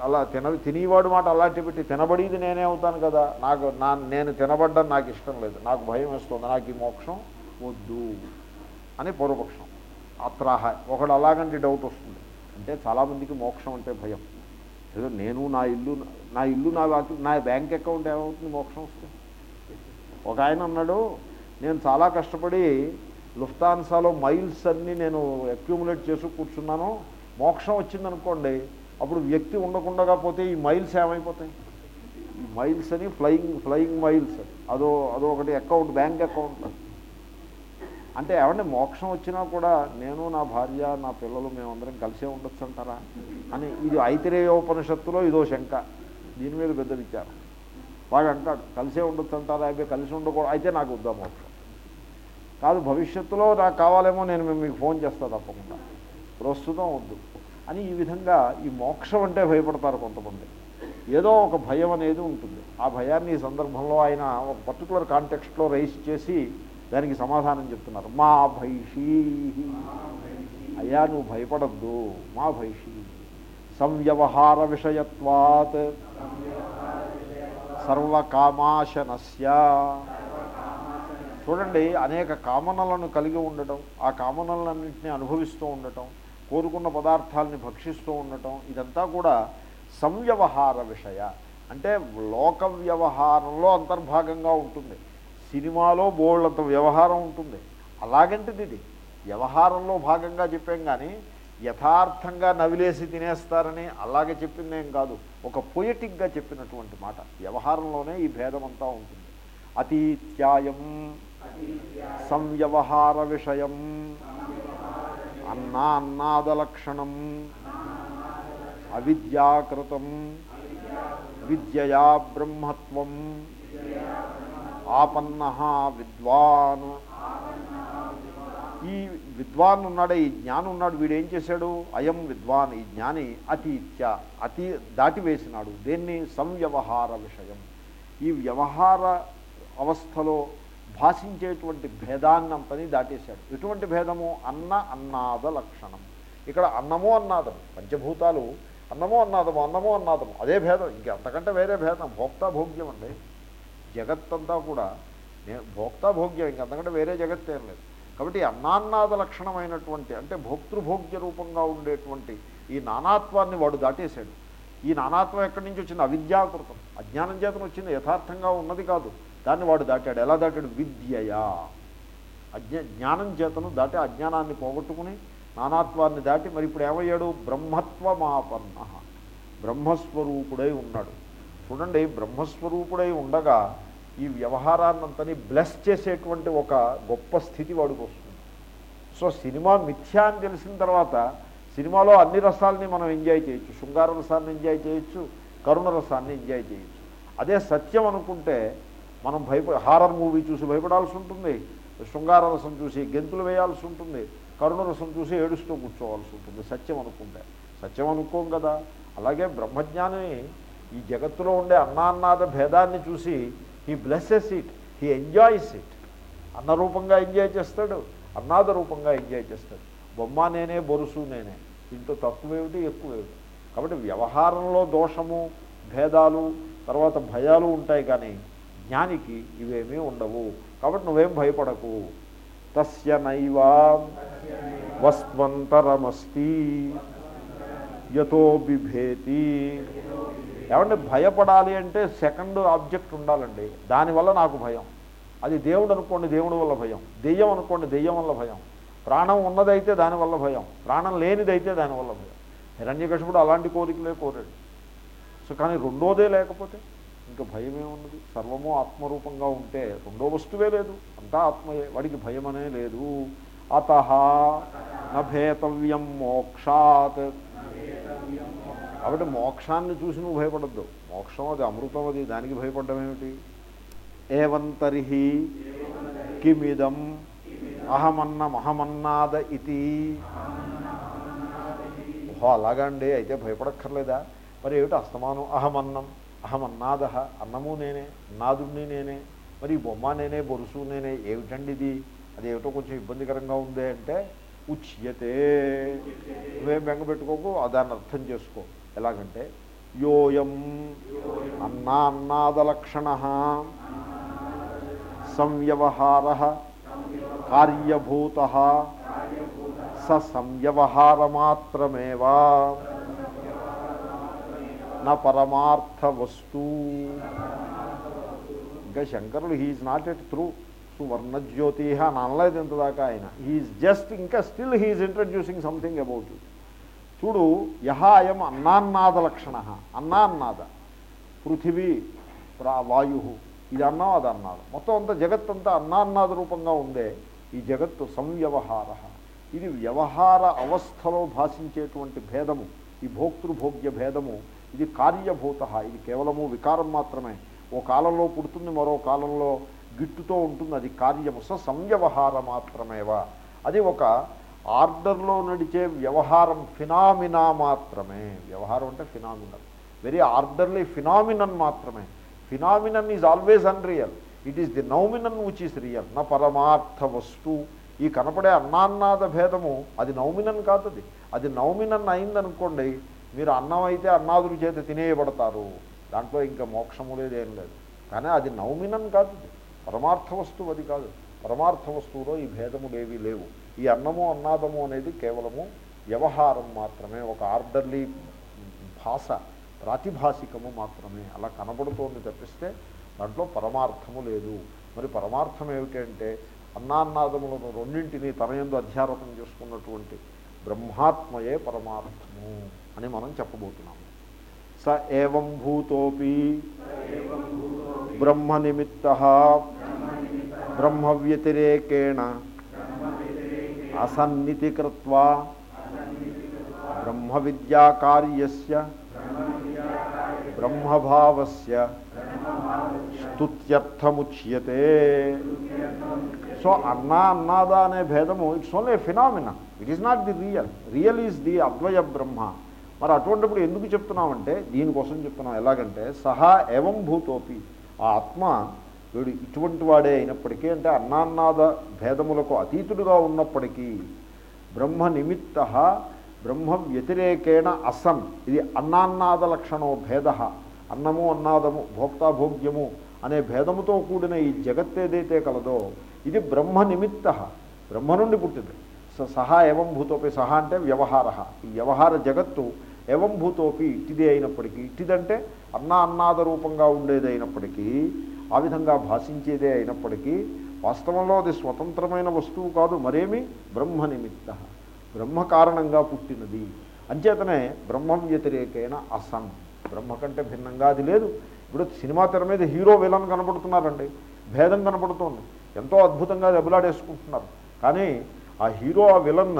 అలా తిన తినేవాడు మాట అలాంటి పెట్టి తినబడేది నేనే అవుతాను కదా. నాకు నా నేను తినబడ్డం నాకు ఇష్టం లేదు. నాకు భయం వేస్తుంది. నాకు ఈ మోక్షం వద్దు అని పూర్వపక్షం. అత్రాహ ఒకడు అలాగంటే డౌట్ వస్తుంది. అంటే చాలామందికి మోక్షం అంటే భయం. ఏదో నేను నా ఇల్లు నా ఇల్లు నా నా బ్యాంక్ అకౌంట్ ఏమవుతుంది? మోక్షం వస్తే ఒక ఆయన అన్నాడు నేను చాలా కష్టపడి లుఫ్తాన్సాలో మైల్స్ అన్నీ నేను అక్యూములేట్ చేసి కూర్చున్నాను. మోక్షం వచ్చిందనుకోండి అప్పుడు వ్యక్తి ఉండకుండా పోతే ఈ మైల్స్ ఏమైపోతాయి? ఈ మైల్స్ అని ఫ్లయింగ్ ఫ్లయింగ్ మైల్స్. అదో అదో ఒకటి అకౌంట్ బ్యాంక్ అకౌంట్. అంటే ఏమంటే మోక్షం వచ్చినా కూడా నేను నా భార్య నా పిల్లలు మేమందరం కలిసే ఉండొచ్చు అంటారా? అని ఇది ఐతిరేయోపనిషత్తులో ఇదో శంక. దీని మీద పెద్ద విచారం. వాడు అంటాడు కలిసే ఉండొచ్చు అంటారా? అయితే కలిసి ఉండకూడదు. అయితే నాకు వద్దా మోక్షం. కాదు భవిష్యత్తులో నాకు కావాలేమో నేను మేము మీకు ఫోన్ చేస్తా తప్పకుండా. ప్రస్తుతం వద్దు. అని ఈ విధంగా ఈ మోక్షం అంటే భయపడతారు కొంతమంది. ఏదో ఒక భయం అనేది ఉంటుంది. ఆ భయాన్ని ఈ సందర్భంలో ఆయన ఒక పర్టికులర్ కాంటెక్స్ట్లో రైస్ చేసి దానికి సమాధానం చెప్తున్నారు. మా భైషీ. అయ్యా నువ్వు భయపడద్దు. మా భైషీ. సంవ్యవహార విషయత్వాత్. సర్వకామాశనస్య. చూడండి అనేక కామనలను కలిగి ఉండటం ఆ కామనలన్నింటినీ అనుభవిస్తూ ఉండటం కోరుకున్న పదార్థాలని భక్షిస్తూ ఉండటం ఇదంతా కూడా సంవ్యవహార విషయ. అంటే లోక వ్యవహారంలో అంతర్భాగంగా ఉంటుంది. సినిమాలో బోళ్ళంత వ్యవహారం ఉంటుంది. అలాగంటిది ఇది. వ్యవహారంలో భాగంగా చెప్పాం కానీ యథార్థంగా నవిలేసి తినేస్తారని అలాగే చెప్పిందేం కాదు. ఒక పొయటిక్గా చెప్పినటువంటి మాట. వ్యవహారంలోనే ఈ భేదమంతా ఉంటుంది. అతీత్యాయం సంవ్యవహార విషయం అన్నా అన్నాదలక్షణం అవిద్యాకృతం విద్యయా బ్రహ్మత్వం ఆపన్న విద్వాన్. ఈ విద్వాన్ ఉన్నాడే ఈ జ్ఞానం ఉన్నాడు వీడు ఏం చేశాడు? అయం విద్వాన్ ఈ జ్ఞాని అతీత్య అతి దాటివేసినాడు దేన్ని? సంవ్యవహార విషయం. ఈ వ్యవహార అవస్థలో భాషించేటువంటి భేదాన్నంతని దాటేశాడు. ఎటువంటి భేదము? అన్న అన్నాద లక్షణం. ఇక్కడ అన్నమో అన్నాదం పంచభూతాలు అన్నమో అన్నాదము అన్నమో అన్నాదము. అదే భేదం. ఇంకంతకంటే వేరే భేదం. భోక్తా భోగ్యం అండి. జగత్తంతా కూడా భోక్తా భోగ్యం ఇంకంతకంటే వేరే జగత్తేం లేదు. కాబట్టి అన్నాన్నాద లక్షణమైనటువంటి అంటే భోక్తృభోగ్య రూపంగా ఉండేటువంటి ఈ నానాత్వాన్ని వాడు దాటేశాడు. ఈ నానాత్వం ఎక్కడి నుంచి వచ్చింది? అవిద్యాకృతం. అజ్ఞానం చేతను వచ్చింది యథార్థంగా ఉన్నది కాదు. దాన్ని వాడు దాటాడు. ఎలా దాటాడు? విద్యయా. అజ్ఞ జ్ఞానం చేతను దాటి అజ్ఞానాన్ని పోగొట్టుకుని నానాత్వాన్ని దాటి మరి ఇప్పుడు ఏమయ్యాడు? బ్రహ్మత్వమాపన్న. బ్రహ్మస్వరూపుడై ఉన్నాడు. చూడండి బ్రహ్మస్వరూపుడై ఉండగా ఈ వ్యవహారాన్నంతని బ్లెస్ చేసేటువంటి ఒక గొప్ప స్థితి వాడికి వస్తుంది. సో సినిమా మిథ్యా అని తెలిసిన తర్వాత సినిమాలో అన్ని రసాలని మనం ఎంజాయ్ చేయొచ్చు. శృంగార రసాన్ని ఎంజాయ్ చేయొచ్చు కరుణ రసాన్ని ఎంజాయ్ చేయొచ్చు. అదే సత్యం అనుకుంటే మనం భయప హారర్ మూవీ చూసి భయపడాల్సి ఉంటుంది శృంగార రసం చూసి గెంతులు వేయాల్సి ఉంటుంది కరుణ రసం చూసి ఏడుస్తూ కూర్చోవాల్సి ఉంటుంది. సత్యం అనుకుంటే. సత్యం అనుకోం కదా. అలాగే బ్రహ్మజ్ఞాని ఈ జగత్తులో ఉండే అన్నాన్నాద భేదాన్ని చూసి he blesses it he enjoys it అన్న రూపంగా ఎంజాయ్ చేస్తాడు అన్నాద రూపంగా ఎంజాయ్ చేస్తాడు. బొమ్మ నేనే బొరుసు నేనే. దీంట్లో తక్కువేమిటి ఎక్కువేమిటి? కాబట్టి వ్యవహారంలో దోషము భేదాలు తర్వాత భయాలు ఉంటాయి కానీ జ్ఞానికి ఇవేమీ ఉండవు. కాబట్టి నువ్వేం భయపడకు. తస్య నైవా వస్వంతరమస్తి యతో బిభేతి. ఏమంటే భయపడాలి అంటే సెకండ్ ఆబ్జెక్ట్ ఉండాలండి. దానివల్ల నాకు భయం. అది దేవుడు అనుకోండి దేవుడి వల్ల భయం. దెయ్యం అనుకోండి దెయ్యం వల్ల భయం. ప్రాణం ఉన్నదైతే దానివల్ల భయం. ప్రాణం లేనిదైతే దానివల్ల భయం. హిరణ్యకశిపుడు అలాంటి కోరికలే కోరాడు. సో కానీ రెండోదే లేకపోతే ఇంకా భయమే ఉన్నది సర్వము ఆత్మరూపంగా ఉంటే రెండో వస్తువే లేదు. అంతా ఆత్మయే. వాడికి భయమనే లేదు. అత నభేతవ్యం మోక్షాత్ కాబట్టి మోక్షాన్ని చూసి నువ్వు భయపడద్దు. మోక్షం అది అమృతం అది. దానికి భయపడడం ఏమిటి? ఏవంతరిహి కిమిదం అహమన్న మహమన్నాద ఇది ఓహో అలాగండి అయితే భయపడక్కర్లేదా? మరి ఏమిటి అస్తమానం? అహమన్నం అహమన్నాద అన్నము నేనే నాదుణ్ణి నేనే మరి బొమ్మ నేనే బొరుసు నేనే ఏమిటండి ఇది? అది ఏమిటో కొంచెం ఇబ్బందికరంగా ఉంది అంటే ఉచ్యతే. నువ్వేం బెంగ పెట్టుకోకు ఆ దాన్ని అర్థం చేసుకో. ఎలాగంటే యోయం అన్నా అన్నాదలక్షణ సంవ్యవహార కార్యభూత స సంవ్యవహారమాత్రమేవా నా పరమార్థ వస్తు ఇంకా శంకరుడు he is not yet through సువర్ణజ్యోతి అని అనలేదు ఇంతదాకా ఆయన. హీఈస్ జస్ట్ ఇంకా still he is introducing something about it చూడు యహాయం అన్నాన్నాద లక్షణ. అన్నాన్నాద. పృథివీ ప్రా వాయు. ఇది అన్నాం అది అన్నాడు మొత్తం అంతా జగత్తంతా అన్నాన్నాద రూపంగా ఉందే. ఈ జగత్తు సంవ్యవహార. ఇది వ్యవహార అవస్థలో భాషించేటువంటి భేదము. ఈ భోక్తృభోగ్య భేదము. ఇది కార్యభూత. ఇది కేవలము వికారం మాత్రమే. ఓ కాలంలో పుడుతుంది మరో కాలంలో గిట్టుతో ఉంటుంది. అది కార్యము. స సంవ్యవహార మాత్రమేవా. అది ఒక ఆర్డర్లో నడిచే వ్యవహారం ఫినామినా మాత్రమే. వ్యవహారం అంటే ఫినామినల్ వెరీ ఆర్డర్లీ ఫినామినన్ మాత్రమే. Phenomenon is always unreal. It is the noumenon which is real నా పరమార్థ వస్తు. ఈ కనపడే అన్నాన్నాద భేదము అది నౌమినన్ కాదు అది. అది నౌమినన్ అయిందనుకోండి మీరు అన్నం అయితే అన్నాదుల చేత తినేయబడతారు. దాంట్లో ఇంకా మోక్షము లేదేం లేదు. కానీ అది నౌమినన్ కాదు పరమార్థ వస్తువు అది కాదు. పరమార్థ వస్తువులో ఈ భేదములేవి లేవు. ఈ అన్నము అన్నాదము అనేది కేవలము వ్యవహారం మాత్రమే ఒక ఆర్డర్లీ భాష ప్రాతిభాషికము మాత్రమే. అలా కనబడుతోంది తప్పిస్తే దాంట్లో పరమార్థము లేదు. మరి పరమార్థం ఏమిటంటే అన్నాన్నాదములను రెండింటినీ తన యందు అధ్యారోపణ చేసుకున్నటువంటి బ్రహ్మాత్మయే పరమార్థము అని మనం చెప్పబోతున్నాము. స ఏం భూతోపి బ్రహ్మ నిమిత్త బ్రహ్మ వ్యతిరేకేణ అసన్నితి కృత్వా బ్రహ్మ విద్యా బ్రహ్మభావస్య స్తుత్యర్థముచ్యతే. సో అన్నా అన్నాదా అనే భేదము it's only phenomena it is not the real real is the అద్వయ Brahma. మరి అటువంటిప్పుడు ఎందుకు చెప్తున్నామంటే దీనికోసం చెప్తున్నాం. ఎలాగంటే సహా ఏవం భూతోపి. ఆ ఆత్మ వీడు ఇటువంటి వాడే అయినప్పటికీ అంటే అన్నాన్నాద భేదములకు అతీతుడుగా ఉన్నప్పటికీ బ్రహ్మ నిమిత్త బ్రహ్మ వ్యతిరేకేణ అసన్. ఇది అన్నాన్నాద లక్షణో భేద. అన్నము అన్నాదము భోక్తాభోగ్యము అనే భేదముతో కూడిన ఈ జగత్ ఏదైతే కలదో ఇది బ్రహ్మ నిమిత్త. బ్రహ్మ నుండి పుట్టింది. స- సహా ఏవం భూతోపి సహా అంటే వ్యవహార. ఈ వ్యవహార జగత్తు ఏవం భూతోపి ఇట్టిదే అయినప్పటికీ ఇట్టిదంటే అన్న అన్నాద రూపంగా ఉండేది అయినప్పటికీ ఆ విధంగా భాషించేదే అయినప్పటికీ వాస్తవంలో అది స్వతంత్రమైన వస్తువు కాదు మరేమి? బ్రహ్మ నిమిత్త. బ్రహ్మ కారణంగా పుట్టినది. అంచేతనే బ్రహ్మం వ్యతిరేకైన అసన్. బ్రహ్మ కంటే భిన్నంగా అది లేదు. ఇప్పుడు సినిమా తెర మీద హీరో విలన్ కనపడుతున్నారండి. భేదం కనపడుతోంది. ఎంతో అద్భుతంగా దెబ్బలాడేసుకుంటున్నారు కానీ ఆ హీరో ఆ విలన్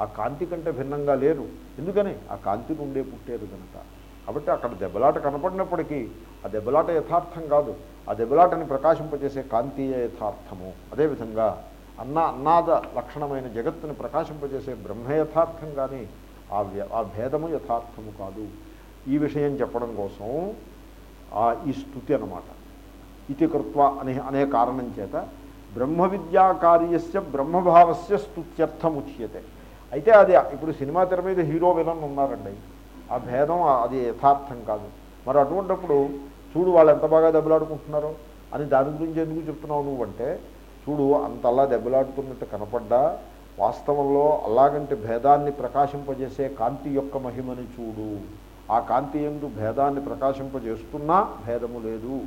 ఆ కాంతి కంటే భిన్నంగా లేరు. ఎందుకని? ఆ కాంతి నుండే పుట్టారు కనుక కాబట్టి అక్కడ దెబ్బలాట కనపడినప్పటికీ ఆ దెబ్బలాట యథార్థం కాదు. ఆ దెబ్బలాటని ప్రకాశింపజేసే కాంతీయ యథార్థము. అదేవిధంగా అన్న అన్నాద లక్షణమైన జగత్తుని ప్రకాశింపజేసే బ్రహ్మ యథార్థం కానీ ఆ వ్య- ఆ భేదము యథార్థము కాదు. ఈ విషయం చెప్పడం కోసం ఆ ఈ స్థుతి అన్నమాట. ఇది కృత్వ అనే అనే కారణం చేత బ్రహ్మ విద్యాకార్యస్య బ్రహ్మభావస్య స్తుత్యర్థముచ్యతే అయితే అది ఇప్పుడు సినిమా తెర మీద హీరో విలన్ ఉన్నారండి. ఆ భేదం అది యథార్థం కాదు. మరి అటువంటిప్పుడు చూడు వాళ్ళు ఎంత బాగా దెబ్బలాడుకుంటున్నారో. అని దాని గురించి ఎందుకు చెప్తున్నావు నువ్వు అంటే చూడు అంతలా దెబ్బలాడుతున్నట్టు కనపడ్డా వాస్తవంలో అలాగంటి భేదాన్ని ప్రకాశింపజేసే కాంతి యొక్క మహిమని చూడు. ఆ కాంతి ఎందు భేదాన్ని ప్రకాశింపజేస్తున్నా భేదము లేదు.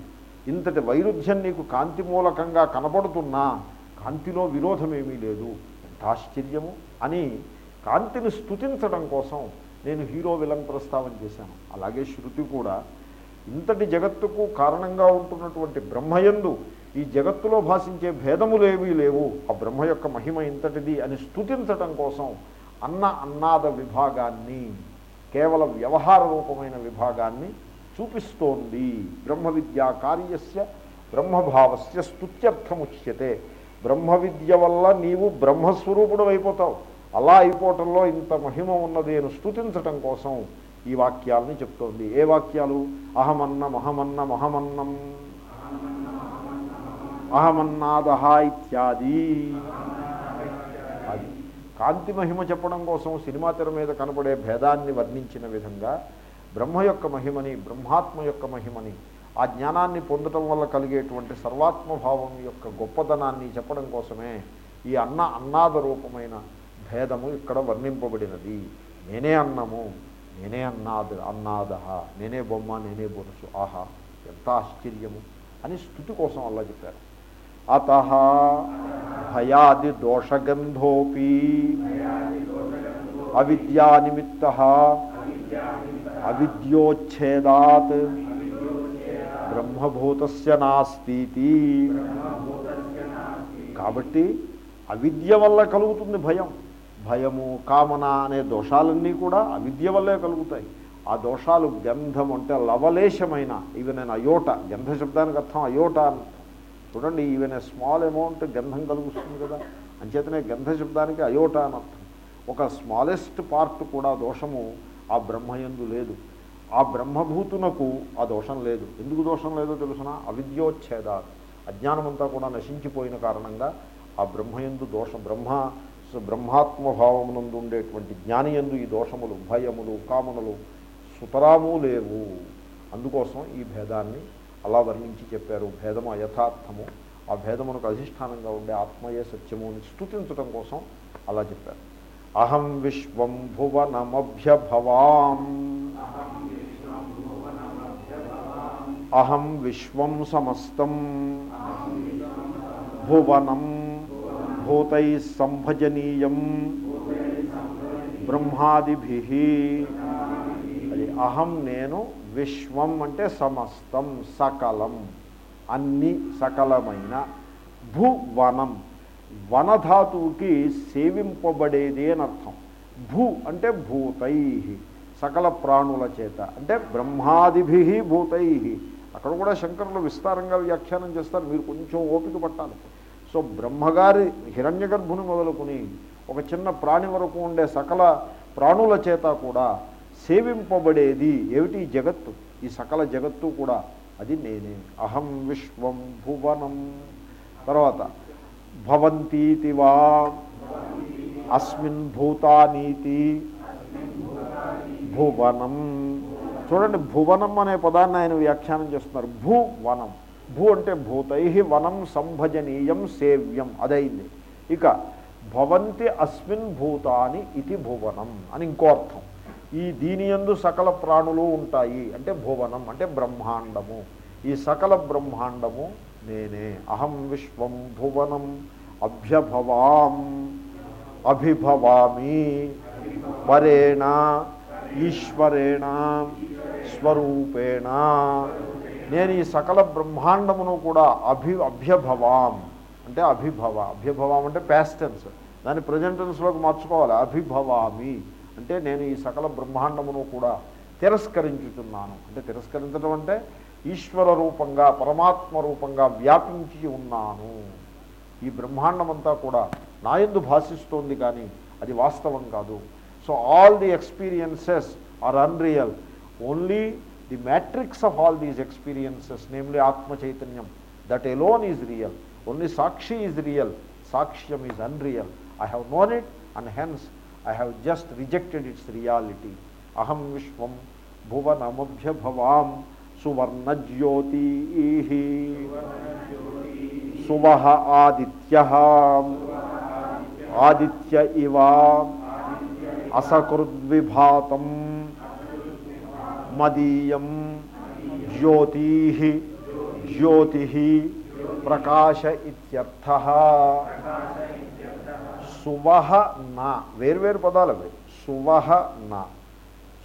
ఇంతటి వైరుధ్యం నీకు కాంతి మూలకంగా కనపడుతున్నా కాంతిలో విరోధమేమీ లేదు. ఎంత ఆశ్చర్యము అని కాంతిని స్తుతించడం కోసం నేను హీరో విలన్ ప్రస్తావన చేశాను. అలాగే శృతి కూడా. ఇంతటి జగత్తుకు కారణంగా ఉంటున్నటువంటి బ్రహ్మయందు ఈ జగత్తులో భాషించే భేదములేవీ లేవు. ఆ బ్రహ్మ యొక్క మహిమ ఇంతటిది అని స్తుతించటం కోసం అన్న అన్నాద విభాగాన్ని కేవలం వ్యవహార రూపమైన విభాగాన్ని చూపిస్తోంది. బ్రహ్మ విద్యా కార్యస్య బ్రహ్మభావస్య స్తుత్యర్థముచ్యతే. బ్రహ్మ విద్య వల్ల నీవు బ్రహ్మస్వరూపుడు అయిపోతావు. అలా అయిపోవటంలో ఇంత మహిమ ఉన్నది అని స్తుతించటం కోసం ఈ వాక్యాలని చెప్తోంది. ఏ వాక్యాలు? అహమన్న మహమన్న మహమన్నం. అహమన్నాదహ ఇత్యాది. అది కాంతి మహిమ చెప్పడం కోసం సినిమా తెర మీద కనపడే భేదాన్ని వర్ణించిన విధంగా బ్రహ్మ యొక్క మహిమని బ్రహ్మాత్మ యొక్క మహిమని ఆ జ్ఞానాన్ని పొందటం వల్ల కలిగేటువంటి సర్వాత్మభావం యొక్క గొప్పతనాన్ని చెప్పడం కోసమే ఈ అన్న అన్నాద రూపమైన భేదము ఇక్కడ వర్ణింపబడినది. నేనే అన్నము నేనే అన్నాద అన్నాదహ నేనే బొమ్మ నేనే బొరుసు ఆహా ఎంత ఆశ్చర్యము అని స్థుతి కోసం అలా చెప్పారు. అత భయాది దోషగంధోపి అవిద్యానిమిత్త అవిద్యోచ్ఛేదాత్ బ్రహ్మభూతస్య నాస్తి కాబట్టి అవిద్య వల్ల కలుగుతుంది భయం. భయము కామన అనే దోషాలన్నీ కూడా అవిద్య వల్లే కలుగుతాయి. ఆ దోషాలు గంధం అంటే లవలేశమైన ఈవెన్ నేను అయోట గంధ శబ్దానికి అర్థం అయోట అని. చూడండి ఈవెన్ ఏ స్మాల్ అమౌంట్ గంధం కలుగుతుంది కదా. అంచేతనే గంధ శబ్దానికి అయోట అని అర్థం. ఒక స్మాలెస్ట్ పార్ట్ కూడా దోషము ఆ బ్రహ్మయందు లేదు. ఆ బ్రహ్మభూతునకు ఆ దోషం లేదు. ఎందుకు దోషం లేదో తెలుసిన? అవిద్యోచ్ఛేద అజ్ఞానమంతా కూడా నశించిపోయిన కారణంగా ఆ బ్రహ్మయందు దోషం బ్రహ్మ బ్రహ్మాత్మభావమునందు ఉండేటువంటి జ్ఞానియందు ఈ దోషములు భయములు కామనలు సుతరాము లేవు. అందుకోసం ఈ భేదాన్ని అలా వర్ణించి చెప్పారు భేదము అయథార్థము. ఆ భేదమునకు అధిష్టానంగా ఉండే ఆత్మయే సత్యము అని స్థుతించడం కోసం అలా చెప్పారు. అహం విశ్వం భువనమభ్యభవాం. అహం విశ్వం సమస్తం భువనం భూతై సంభజనీయం. బ్రహ్మాదిభి. అది అహం నేను విశ్వం అంటే సమస్తం సకలం. అన్ని సకలమైన భువనం. వనధాతువుకి సేవింపబడేది అని అర్థం. భూ అంటే భూతై. సకల ప్రాణుల చేత. అంటే బ్రహ్మాదిభి భూతై. అక్కడ కూడా శంకరులు విస్తారంగా వ్యాఖ్యానం చేస్తారు. మీరు కొంచెం ఓపిక పట్టాలి. సో బ్రహ్మగారి హిరణ్య గర్భుని మొదలుకుని ఒక చిన్న ప్రాణి వరకు ఉండే సకల ప్రాణుల చేత కూడా సేవింపబడేది ఏమిటి జగత్తు? ఈ సకల జగత్తు కూడా అది నేనే. అహం విశ్వం భువనం. తర్వాత భవంతీతి వా. అస్మిన్ భూతానీతి. భువనం. చూడండి భువనం అనే పదాన్ని ఆయన వ్యాఖ్యానం చేస్తున్నారు. భూవనం. భూ అంటే భూతై వనం సంభజనీయం సేవ్యం. అదైంది. ఇక భవంతి అస్మిన్ భూతాని ఇది భువనం అని ఇంకో అర్థం. ఈ దీని ఎందు సకల ప్రాణులు ఉంటాయి. అంటే భువనం అంటే బ్రహ్మాండము. ఈ సకల బ్రహ్మాండము నేనే. అహం విశ్వం భువనం అభ్యభవాం అభిభవామి పరేణ ఈశ్వరేణ స్వరూపేణ నేను ఈ సకల బ్రహ్మాండమును కూడా అభి అభ్యభవాం. అంటే అభిభవ. అభ్యభవాం అంటే ప్యాస్టెన్స్ దాన్ని ప్రజెంటెన్స్లోకి మార్చుకోవాలి. అభిభవామి. అంటే నేను ఈ సకల బ్రహ్మాండమును కూడా తిరస్కరించుతున్నాను అంటే తిరస్కరించడం అంటే ఈశ్వర రూపంగా పరమాత్మ రూపంగా వ్యాపించి ఉన్నాను. ఈ బ్రహ్మాండమంతా కూడా నాయందు భాషిస్తోంది కానీ అది వాస్తవం కాదు. So all the experiences are unreal only the matrix of all these experiences namely ఆత్మ చైతన్యం that alone is real only Sakshi is real సాక్ష్యం is unreal I have known it and hence I have just rejected its reality అహం విశ్వం భువనమభ్యభవాం సువర్ణజ్యోతి సువహ ఆదిత్య ఆదిత్య ఇవ అసకృద్విభాతం మదీయం. జ్యోతి జ్యోతి ప్రకాశ ఇత్యర్థ. సువహ నా. వేర్వేరు పదాలు అవి. సువహ నా.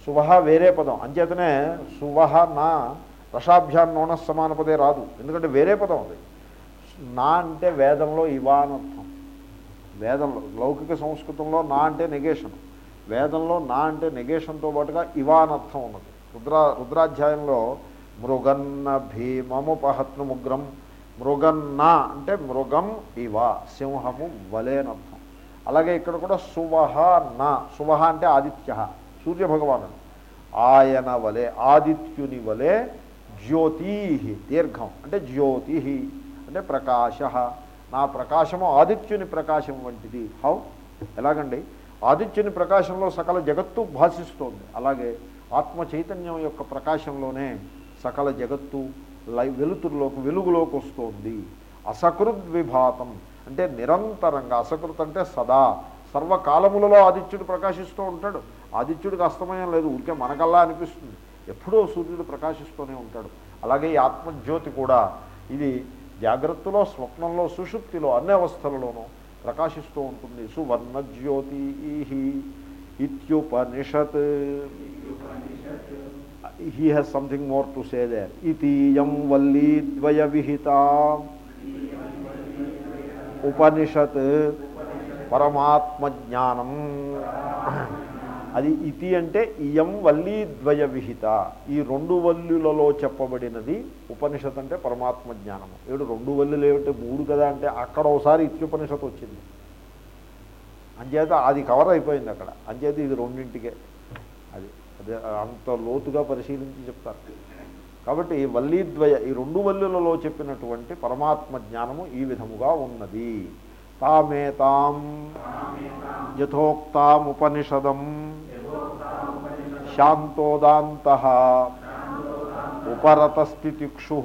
సువహ వేరే పదం. అంచేతనే సువహ నా రసాభ్యాన్ నోన సమాన పదే రాదు. ఎందుకంటే వేరే పదం అది. నా అంటే వేదంలో ఇవానర్థం. అర్థం వేదంలో లౌకిక సంస్కృతంలో నా అంటే నెగేషన్ వేదంలో నా అంటే నెగేషన్తో పాటుగా ఇవానర్థం ఉన్నది. రుద్ర రుద్రాధ్యాయంలో మృగన్న భీమముపహత్ను ముగ్రం మృగన్న అంటే మృగం ఇవ సింహము వలేనర్థం అలాగే ఇక్కడ కూడా సువహ నా సువహ అంటే ఆదిత్య సూర్యభగవానుడు. ఆయన వలె ఆదిత్యుని వలె జ్యోతి దీర్ఘం అంటే జ్యోతి అంటే ప్రకాశ. నా ప్రకాశము ఆదిత్యుని ప్రకాశం వంటిది. హౌ? ఎలాగండి? ఆదిత్యుని ప్రకాశంలో సకల జగత్తు భాషిస్తోంది అలాగే ఆత్మ చైతన్యం యొక్క ప్రకాశంలోనే సకల జగత్తు లై వెలుతురులోకి వెలుగులోకి వస్తోంది. అసకృద్ విభాతం అంటే నిరంతరంగా అసకృత్ అంటే సదా. సర్వకాలములలో ఆదిత్యుడు ప్రకాశిస్తూ ఉంటాడు. ఆదిత్యుడికి అస్తమయం లేదు ఊరికే మనకల్లా అనిపిస్తుంది. ఎప్పుడూ సూర్యుడు ప్రకాశిస్తూనే ఉంటాడు. అలాగే ఈ ఆత్మజ్యోతి కూడా ఇది జాగ్రత్తలో స్వప్నంలో సుషుప్తిలో అన్ని అవస్థలలోనూ ప్రకాశిస్తూ ఉంటుంది. సువర్ణజ్యోతి ఇత్యుపనిషత్ he has something more to say there ఇతీయం వల్లీద్వయ విహిత ఉపనిషత్ పరమాత్మ జ్ఞానం అది ఇతి అంటే ఇయం వల్లి ద్వయ విహిత ఈ రెండు వల్లులలో చెప్పబడినది ఉపనిషత్ అంటే పరమాత్మ జ్ఞానము ఏడు రెండు వల్లులు ఏమిటి? మూడు కదా అంటే అక్కడ ఒకసారి ఇత్యుపనిషత్ వచ్చింది. అంచేత అది కవర్ అయిపోయింది అక్కడ. అంచేత ఇది రెండింటికే. అది అదే అంత లోతుగా పరిశీలించి చెప్తారు. కాబట్టి వల్లీద్వయ ఈ రెండు వల్లులలో చెప్పినటువంటి పరమాత్మ జ్ఞానము ఈ విధముగా ఉన్నది. తామేతాం యథోక్తాముపనిషదం శాంతోదాంత ఉపరతస్థితిక్షు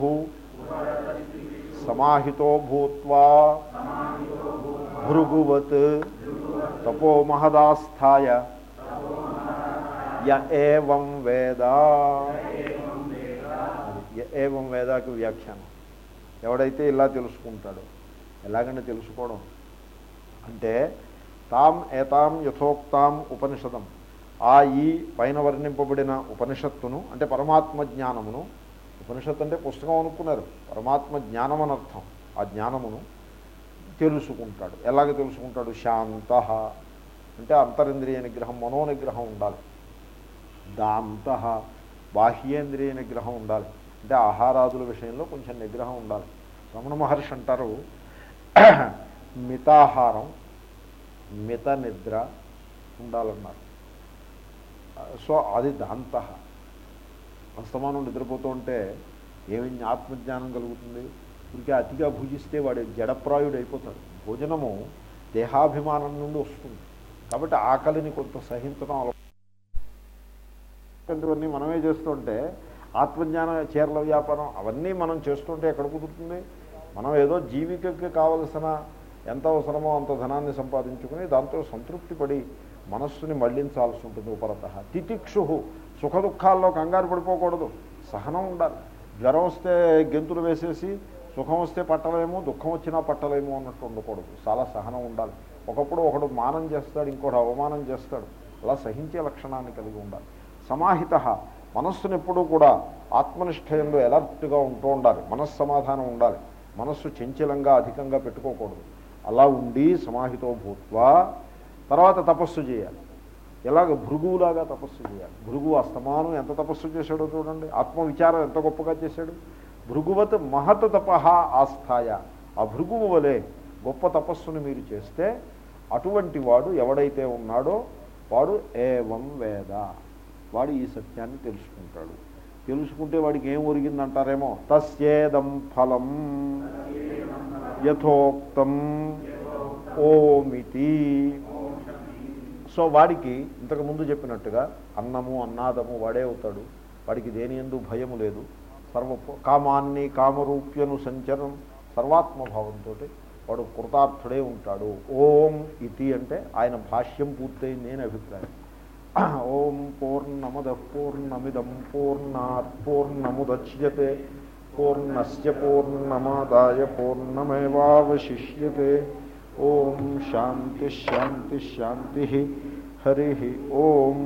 సమాహితో భూత్వా భృగువత్ తపోమహదాస్థాయ య ఏవం వేద. య ఏవం వేదాకి వ్యాఖ్యానం. ఎవడైతే ఇలా తెలుసుకుంటాడో ఎలాగంటే తెలుసుకోవడం. అంటే తాం ఏతాం యథోక్తాం ఉపనిషదం. ఆ ఈ పైన వర్ణింపబడిన ఉపనిషత్తును అంటే పరమాత్మ జ్ఞానమును ఉపనిషత్తు అంటే పుస్తకం అనుకున్నారు. పరమాత్మ జ్ఞానం అనర్థం ఆ జ్ఞానమును తెలుసుకుంటాడు. ఎలాగ తెలుసుకుంటాడు? శాంత. అంటే అంతరింద్రియ నిగ్రహం మనోనిగ్రహం ఉండాలి. దాంత. బాహ్యేంద్రియ నిగ్రహం ఉండాలి. అంటే ఆహారాదుల విషయంలో కొంచెం నిగ్రహం ఉండాలి. రమణ మహర్షి అంటారు మితాహారం మిత నిద్ర ఉండాలన్నారు. సో అది దాంత. అస్తమానం నిద్రపోతూ ఉంటే ఏమి ఆత్మజ్ఞానం కలుగుతుంది? ఇంకే అతిగా భుజిస్తే వాడు జడప్రాయుడు అయిపోతాడు. భోజనము దేహాభిమానం నుండి వస్తుంది. కాబట్టి ఆకలిని కొంత సహించడం అలవాటు. మనమే చేస్తుంటే ఆత్మజ్ఞాన చీరల వ్యాపారం అవన్నీ మనం చేస్తుంటే ఎక్కడ కుదురుతుంది? మనం ఏదో జీవికకి కావలసిన ఎంత అవసరమో అంత ధనాన్ని సంపాదించుకుని దాంతో సంతృప్తి పడి మనస్సుని మళ్ళించాల్సి ఉంటుంది ఉపరత. తితిక్షు సుఖ దుఃఖాల్లో కంగారు పడిపోకూడదు. సహనం ఉండాలి. జ్వరం వస్తే గెంతులు వేసేసి సుఖం వస్తే పట్టలేము దుఃఖం వచ్చినా పట్టలేము అన్నట్టు ఉండకూడదు. చాలా సహనం ఉండాలి. ఒకప్పుడు ఒకడు మానం చేస్తాడు ఇంకోటి అవమానం చేస్తాడు. అలా సహించే లక్షణాన్ని కలిగి ఉండాలి. సమాహిత మనస్సును ఎప్పుడూ కూడా ఆత్మనిష్టయంలో ఎలర్ట్గా ఉంటూ ఉండాలి. మనస్సమాధానం ఉండాలి. మనస్సు చంచలంగా అధికంగా పెట్టుకోకూడదు. అలా ఉండి సమాహితో భూత్వా తర్వాత తపస్సు చేయాలి. ఎలాగ? భృగువులాగా తపస్సు చేయాలి. భృగు అస్తమానం ఎంత తపస్సు చేశాడో చూడండి. ఆత్మవిచారం ఎంత గొప్పగా చేశాడు? భృగువత్ మహత తపహ ఆస్థాయ. ఆ భృగువు వలె గొప్ప తపస్సును మీరు చేస్తే అటువంటి వాడు ఎవడైతే ఉన్నాడో వాడు ఏవం వేద. వాడు ఈ సత్యాన్ని తెలుసుకుంటాడు. తెలుసుకుంటే వాడికి ఏం ఒరిగిందంటారేమో? తస్యేదం ఫలం యథోక్తం ఓమితి. సో వాడికి ఇంతకుముందు చెప్పినట్టుగా అన్నము అన్నాదము వాడే అవుతాడు. వాడికి దేని ఎందు భయము లేదు. సర్వ కామాన్ని కామరూప్యను సంచరం సర్వాత్మభావంతో వాడు కృతార్థుడే ఉంటాడు. ఓం ఇది అంటే ఆయన భాష్యం పూర్తయింది నేను అభిప్రాయం. ఓం పూర్ణమద పూర్ణమిదం పూర్ణాత్ పూర్ణముద్యతే పూర్ణస్ పూర్ణమాదాయ పూర్ణమేవాశిష్యే ఓం శాంతి. హరి. ఓం